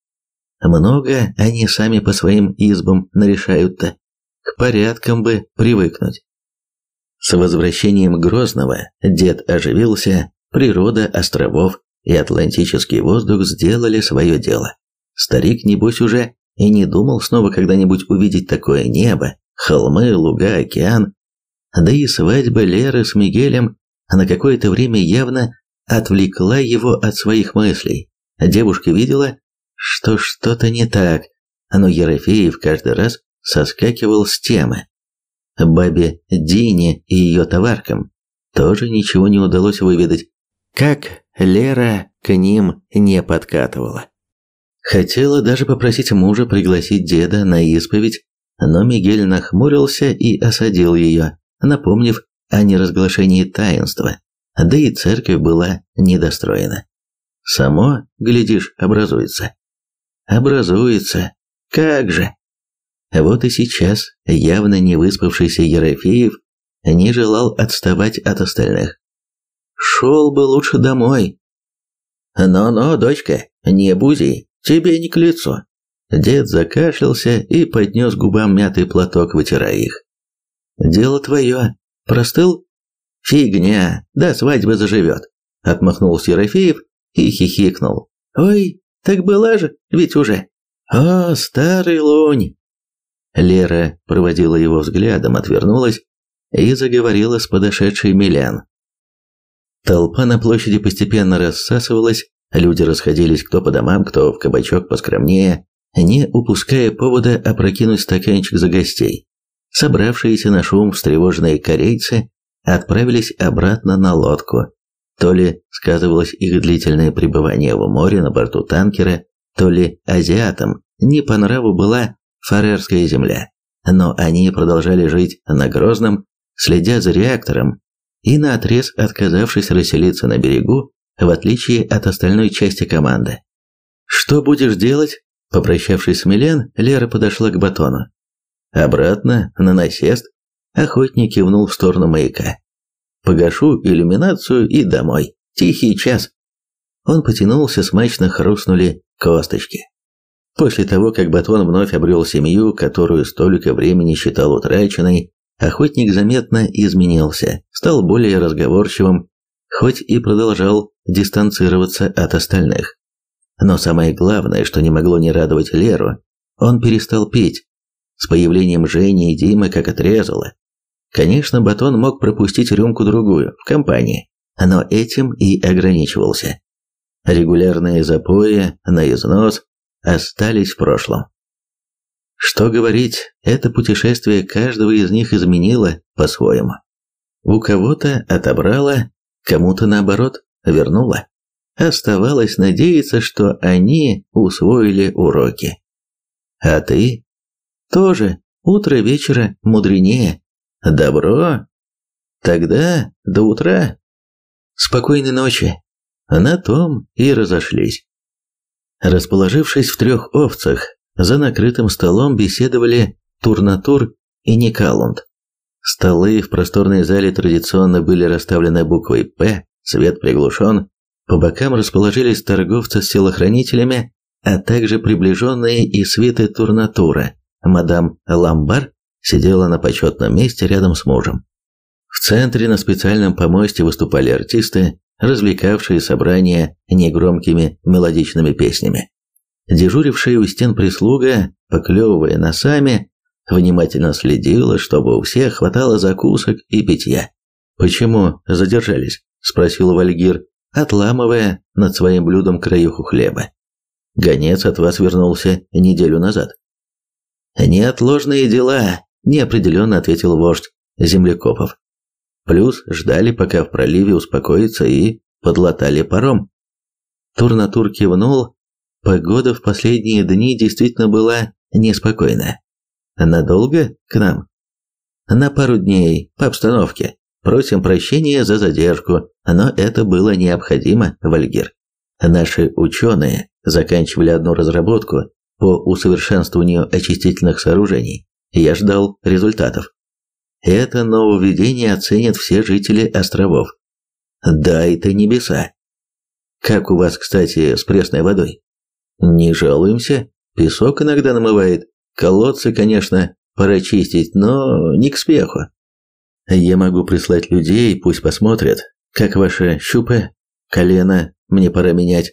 Много они сами по своим избам нарешают-то. К порядкам бы привыкнуть. С возвращением Грозного дед оживился, природа островов и атлантический воздух сделали свое дело. Старик, небось, уже и не думал снова когда-нибудь увидеть такое небо, холмы, луга, океан. Да и свадьба Леры с Мигелем на какое-то время явно отвлекла его от своих мыслей. Девушка видела, что что-то не так, но Ерофеев каждый раз соскакивал с темы. Бабе Дине и ее товаркам тоже ничего не удалось выведать, как Лера к ним не подкатывала. Хотела даже попросить мужа пригласить деда на исповедь, но Мигель нахмурился и осадил ее, напомнив о неразглашении таинства, да и церковь была недостроена. Само, глядишь, образуется. Образуется. Как же? Вот и сейчас явно не выспавшийся Ерофеев не желал отставать от остальных. Шел бы лучше домой. Но-но, дочка, не бузи, тебе не к лицу. Дед закашлялся и поднес губам мятый платок, вытирая их. Дело твое. Простыл? Фигня, да свадьба заживет. Отмахнулся Ерофеев и хихикнул. Ой, так была же, ведь уже. О, старый лунь. Лера проводила его взглядом, отвернулась и заговорила с подошедшей Милян. Толпа на площади постепенно рассасывалась, люди расходились кто по домам, кто в кабачок поскромнее, не упуская повода опрокинуть стаканчик за гостей. Собравшиеся на шум встревоженные корейцы отправились обратно на лодку, то ли сказывалось их длительное пребывание в море на борту танкера, то ли азиатам не по нраву была Фарерская земля. Но они продолжали жить на Грозном, следя за реактором и наотрез отказавшись расселиться на берегу, в отличие от остальной части команды. «Что будешь делать?» Попрощавшись с Милен, Лера подошла к батону. «Обратно, на насест?» Охотник кивнул в сторону маяка. Погашу иллюминацию и домой. Тихий час. Он потянулся, смачно хрустнули косточки. После того, как Батон вновь обрел семью, которую столько времени считал утраченной, охотник заметно изменился, стал более разговорчивым, хоть и продолжал дистанцироваться от остальных. Но самое главное, что не могло не радовать Леру, он перестал пить. С появлением Жени и Димы как отрезало. Конечно, Батон мог пропустить рюмку-другую в компании, но этим и ограничивался. Регулярные запои на износ остались в прошлом. Что говорить, это путешествие каждого из них изменило по-своему. У кого-то отобрало, кому-то наоборот вернуло. Оставалось надеяться, что они усвоили уроки. А ты? Тоже утро вечера мудренее. Добро? Тогда до утра. Спокойной ночи. На том и разошлись. Расположившись в трех овцах, за накрытым столом беседовали Турнатур и Никалунд. Столы в просторной зале традиционно были расставлены буквой «П», свет приглушен, по бокам расположились торговцы с телохранителями, а также приближенные и свиты Турнатура. Мадам Ламбар сидела на почетном месте рядом с мужем. В центре на специальном помосте выступали артисты, развлекавшие собрание негромкими мелодичными песнями. Дежурившая у стен прислуга, поклевывая носами, внимательно следила, чтобы у всех хватало закусок и питья. «Почему задержались?» – спросил Вальгир, отламывая над своим блюдом краюху хлеба. «Гонец от вас вернулся неделю назад». «Неотложные дела», – неопределенно ответил вождь землекопов. Плюс ждали, пока в проливе успокоится, и подлатали паром. Турнатур кивнул. Погода в последние дни действительно была неспокойная. Надолго к нам? На пару дней, по обстановке. Просим прощения за задержку, но это было необходимо, Вальгир. Наши ученые заканчивали одну разработку по усовершенствованию очистительных сооружений. Я ждал результатов. Это нововведение оценят все жители островов. Да, это небеса. Как у вас, кстати, с пресной водой? Не жалуемся. Песок иногда намывает. Колодцы, конечно, пора чистить, но не к спеху. Я могу прислать людей, пусть посмотрят, как ваши щупы, колено мне пора менять.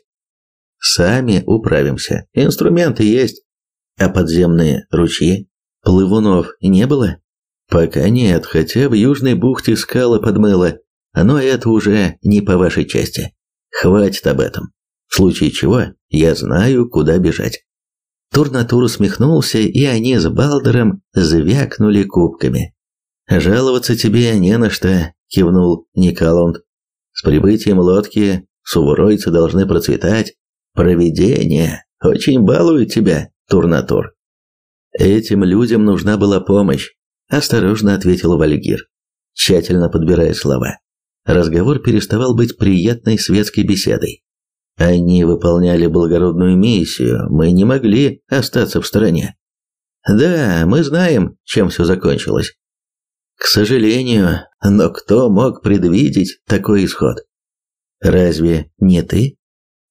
Сами управимся. Инструменты есть. А подземные ручьи? Плывунов не было? Пока нет, хотя в Южной бухте скала подмыло, но это уже не по вашей части. Хватит об этом. В случае чего, я знаю, куда бежать. Тур на тур усмехнулся, и они с Балдером звякнули кубками. «Жаловаться тебе не на что», – кивнул Николанд. «С прибытием лодки суворойцы должны процветать. Провидение очень балует тебя, Тур-Натур. Этим людям нужна была помощь, осторожно ответил Вальгир, тщательно подбирая слова. Разговор переставал быть приятной светской беседой. Они выполняли благородную миссию, мы не могли остаться в стороне. Да, мы знаем, чем все закончилось. К сожалению, но кто мог предвидеть такой исход? Разве не ты?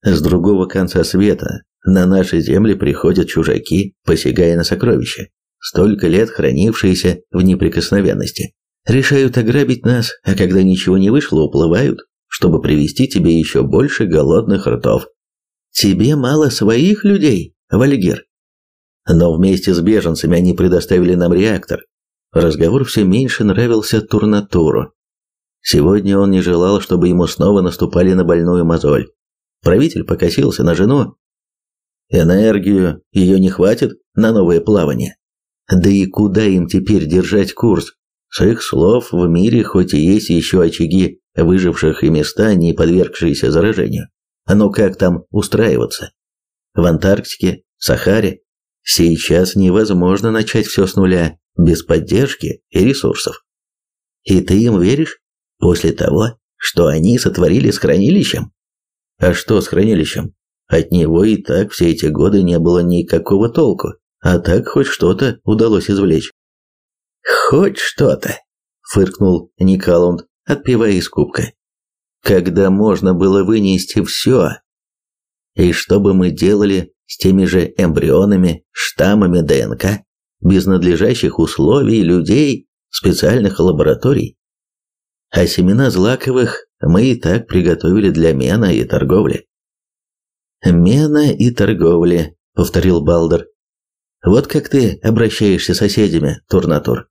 С другого конца света на наши земли приходят чужаки, посягая на сокровища столько лет хранившиеся в неприкосновенности. Решают ограбить нас, а когда ничего не вышло, уплывают, чтобы привести тебе еще больше голодных ртов. Тебе мало своих людей, Вальгир. Но вместе с беженцами они предоставили нам реактор. Разговор все меньше нравился Турнатуру. Сегодня он не желал, чтобы ему снова наступали на больную мозоль. Правитель покосился на жену. Энергию ее не хватит на новое плавание. Да и куда им теперь держать курс? С их слов, в мире хоть и есть еще очаги выживших и места, не подвергшиеся заражению. Но как там устраиваться? В Антарктике, Сахаре? Сейчас невозможно начать все с нуля, без поддержки и ресурсов. И ты им веришь? После того, что они сотворили с хранилищем? А что с хранилищем? От него и так все эти годы не было никакого толку. А так хоть что-то удалось извлечь. «Хоть что-то», – фыркнул Николанд, отпивая из кубка. «Когда можно было вынести все? И что бы мы делали с теми же эмбрионами, штаммами ДНК, без надлежащих условий, людей, специальных лабораторий? А семена злаковых мы и так приготовили для мена и торговли». «Мена и торговли», — повторил Балдер. Вот как ты обращаешься с соседями, Турнатур.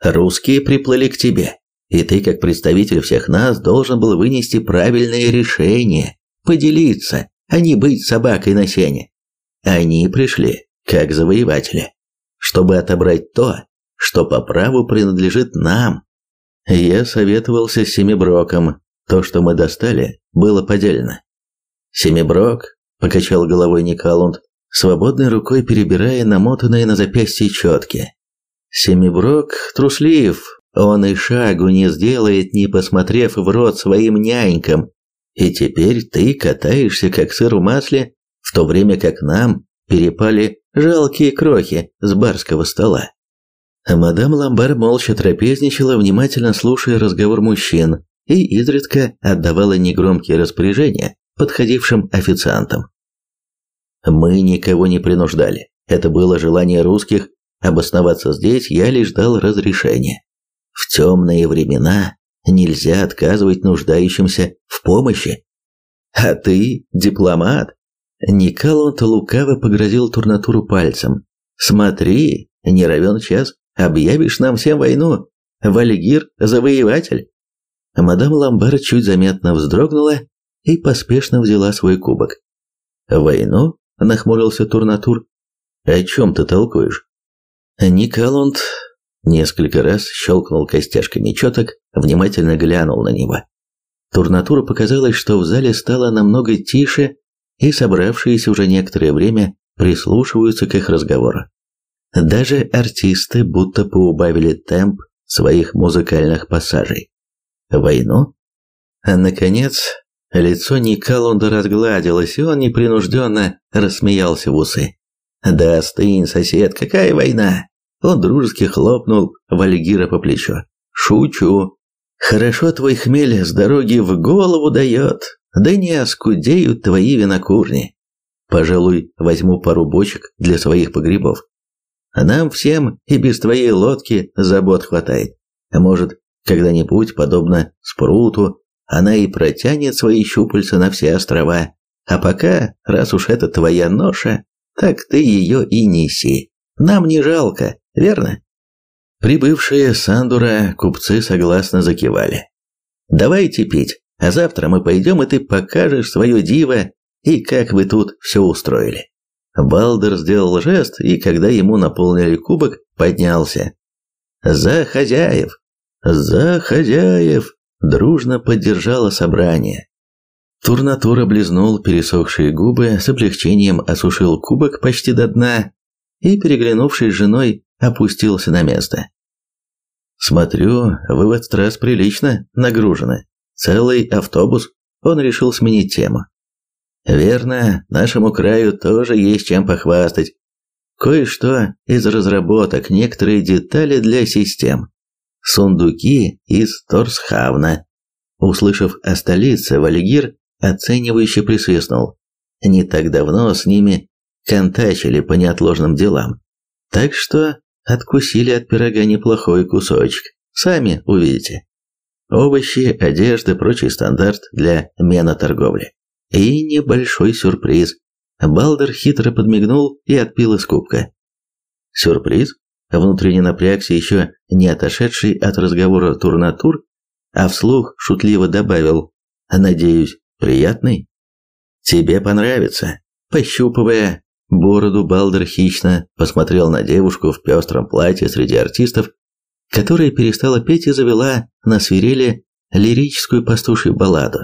Русские приплыли к тебе, и ты, как представитель всех нас, должен был вынести правильное решение, поделиться, а не быть собакой на сене. Они пришли, как завоеватели, чтобы отобрать то, что по праву принадлежит нам. Я советовался с Семиброком. То, что мы достали, было поделено. Семиброк, покачал головой Николунд, свободной рукой перебирая намотанные на запястье четки. Семиброк труслив, он и шагу не сделает, не посмотрев в рот своим нянькам. И теперь ты катаешься как сыр в масле, в то время как нам перепали жалкие крохи с барского стола. Мадам Ламбар молча трапезничала, внимательно слушая разговор мужчин, и изредка отдавала негромкие распоряжения подходившим официантам. Мы никого не принуждали. Это было желание русских обосноваться здесь, я лишь дал разрешение. В темные времена нельзя отказывать нуждающимся в помощи. А ты дипломат. Николант лукаво погрозил Турнатуру пальцем. Смотри, не равен час, объявишь нам всем войну. Вальгир – завоеватель. Мадам Ламбер чуть заметно вздрогнула и поспешно взяла свой кубок. «Войну?» – нахмурился Турнатур. «О чем ты толкуешь?» Николанд несколько раз щелкнул костяшками четок, внимательно глянул на него. Турнатуру показалось, что в зале стало намного тише, и собравшиеся уже некоторое время прислушиваются к их разговору. Даже артисты будто поубавили темп своих музыкальных пассажей. Войну? А наконец, лицо Николунда разгладилось, и он непринужденно рассмеялся в усы. «Да остынь, сосед, какая война?» Он дружески хлопнул Вальгира по плечу. «Шучу. Хорошо твой хмель с дороги в голову дает, да не оскудеют твои винокурни. Пожалуй, возьму пару бочек для своих погребов. Нам всем и без твоей лодки забот хватает. Может, когда-нибудь, подобно спруту, она и протянет свои щупальца на все острова. А пока, раз уж это твоя ноша, так ты ее и неси. Нам не жалко, верно? Прибывшие с Андура купцы согласно закивали. Давайте пить, а завтра мы пойдем, и ты покажешь свое диво и как вы тут все устроили. Балдер сделал жест, и когда ему наполнили кубок, поднялся. «За хозяев! За хозяев!» дружно поддержало собрание. Турнатур облизнул пересохшие губы, с облегчением осушил кубок почти до дна и, переглянувшись с женой, опустился на место. «Смотрю, вы в этот раз прилично нагружены. Целый автобус». Он решил сменить тему. «Верно, нашему краю тоже есть чем похвастать. Кое-что из разработок, некоторые детали для систем. Сундуки из Торсхавна». Услышав о столице, Вальгир оценивающе присвистнул. Не так давно с ними контачили по неотложным делам. Так что откусили от пирога неплохой кусочек. Сами увидите. Овощи, одежда, прочий стандарт для мена торговли. И небольшой сюрприз. Балдер хитро подмигнул и отпил из кубка. Сюрприз? Внутренне напрягся еще не отошедший от разговора тур на тур, а вслух шутливо добавил «Надеюсь, приятный?» «Тебе понравится», пощупывая бороду, Балдер хищно посмотрел на девушку в пестром платье среди артистов, которая перестала петь и завела на свирели лирическую пастушью балладу.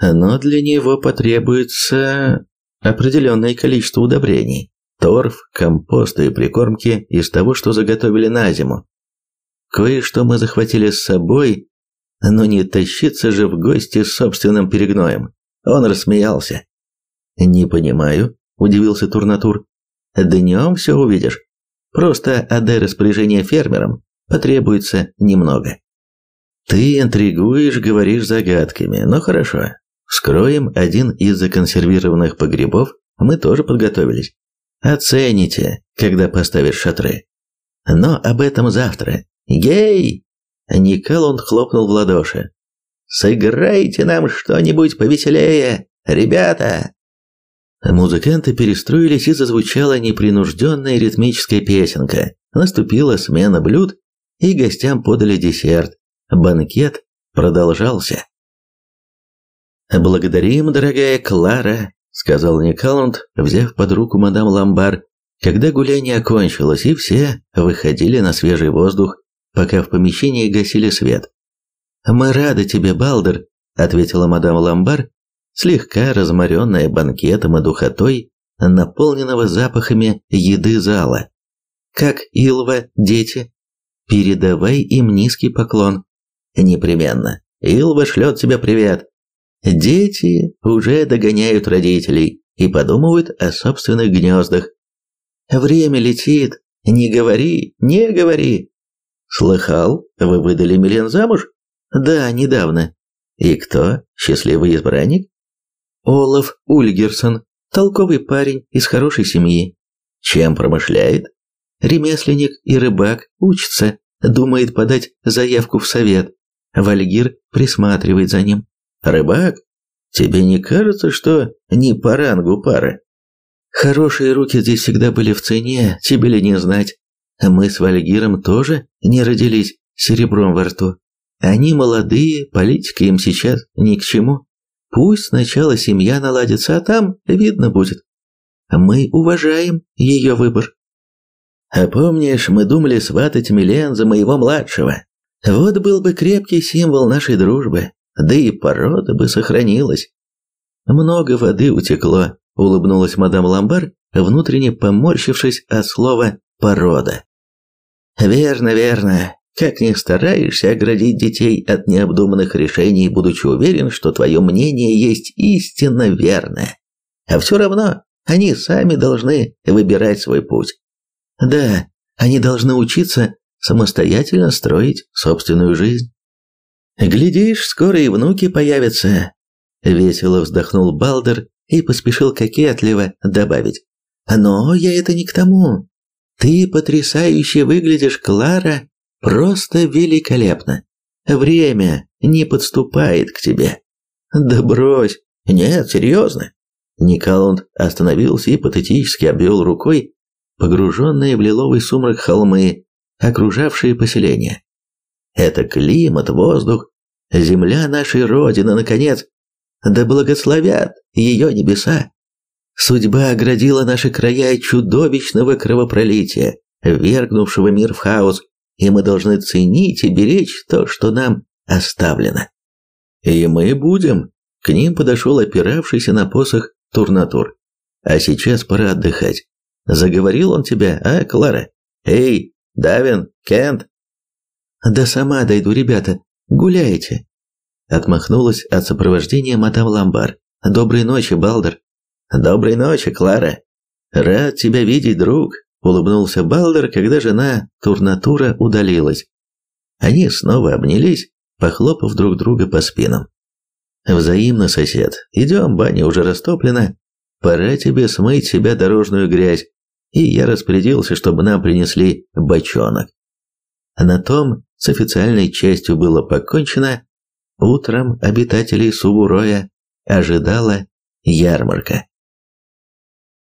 Но для него потребуется определенное количество удобрений. Торф, компост и прикормки из того, что заготовили на зиму. Кое-что мы захватили с собой, но не тащиться же в гости с собственным перегноем. Он рассмеялся. «Не понимаю», удивился Турнатур. Днем все увидишь. Просто отдай распоряжение фермерам, потребуется немного. Ты интригуешь, говоришь загадками, но хорошо. Вскроем один из законсервированных погребов, мы тоже подготовились. Оцените, когда поставишь шатры. Но об этом завтра. Гей! Николон хлопнул в ладоши. «Сыграйте нам что-нибудь повеселее, ребята!» Музыканты перестроились и зазвучала непринужденная ритмическая песенка. Наступила смена блюд, и гостям подали десерт. Банкет продолжался. «Благодарим, дорогая Клара», — сказал Николанд, взяв под руку мадам Ламбар, когда гуляние окончилось, и все выходили на свежий воздух, пока в помещении гасили свет. «Мы рады тебе, Балдер», — ответила мадам Ламбар, слегка разморенная банкетом и духотой, наполненного запахами еды зала. Как Илва, дети, передавай им низкий поклон. Непременно. Илва шлет тебе привет. Дети уже догоняют родителей и подумывают о собственных гнездах. Время летит. Не говори, не говори. Слыхал, вы выдали Милен замуж? Да, недавно. И кто? Счастливый избранник? Олаф Ульгерсон, Толковый парень из хорошей семьи. Чем промышляет? Ремесленник и рыбак учится, думает подать заявку в совет. Вальгир присматривает за ним. Рыбак? Тебе не кажется, что не по рангу пара? Хорошие руки здесь всегда были в цене, тебе ли не знать. Мы с Вальгиром тоже не родились серебром во рту. Они молодые, политика им сейчас ни к чему. Пусть сначала семья наладится, а там видно будет. Мы уважаем ее выбор. А помнишь, мы думали сватать Милен за моего младшего? Вот был бы крепкий символ нашей дружбы, да и порода бы сохранилась. Много воды утекло, улыбнулась мадам Ламбар, внутренне поморщившись от слова «порода». Верно, верно. Как ни стараешься оградить детей от необдуманных решений, будучи уверен, что твое мнение есть истинно верное. А все равно они сами должны выбирать свой путь. Да, они должны учиться самостоятельно строить собственную жизнь. Глядишь, скоро и внуки появятся. Весело вздохнул Балдер и поспешил кокетливо добавить. Но я это не к тому. Ты потрясающе выглядишь, Клара, просто великолепно. Время не подступает к тебе. Да брось. Нет, серьезно. Николанд остановился и патетически обвел рукой погруженные в лиловый сумрак холмы, окружавшие поселение. Это климат, воздух, земля нашей Родины, наконец, да благословят ее небеса. Судьба оградила наши края чудовищного кровопролития, вергнувшего мир в хаос, и мы должны ценить и беречь то, что нам оставлено. И мы будем. К ним подошел опиравшийся на посох Турнатур. А сейчас пора отдыхать. Заговорил он тебя, а, Клара? Эй, Давин, Кент. Да сама дойду, ребята. Гуляйте. Отмахнулась от сопровождения мадам Ламбар. Доброй ночи, Балдер. Доброй ночи, Клара. Рад тебя видеть, друг, улыбнулся Балдер, когда жена Турнатура удалилась. Они снова обнялись, похлопав друг друга по спинам. Взаимно, сосед. Идем, баня уже растоплена. Пора тебе смыть себя дорожную грязь. И я распорядился, чтобы нам принесли бочонок. На том с официальной частью было покончено. Утром обитателей Сувуроя ожидала ярмарка.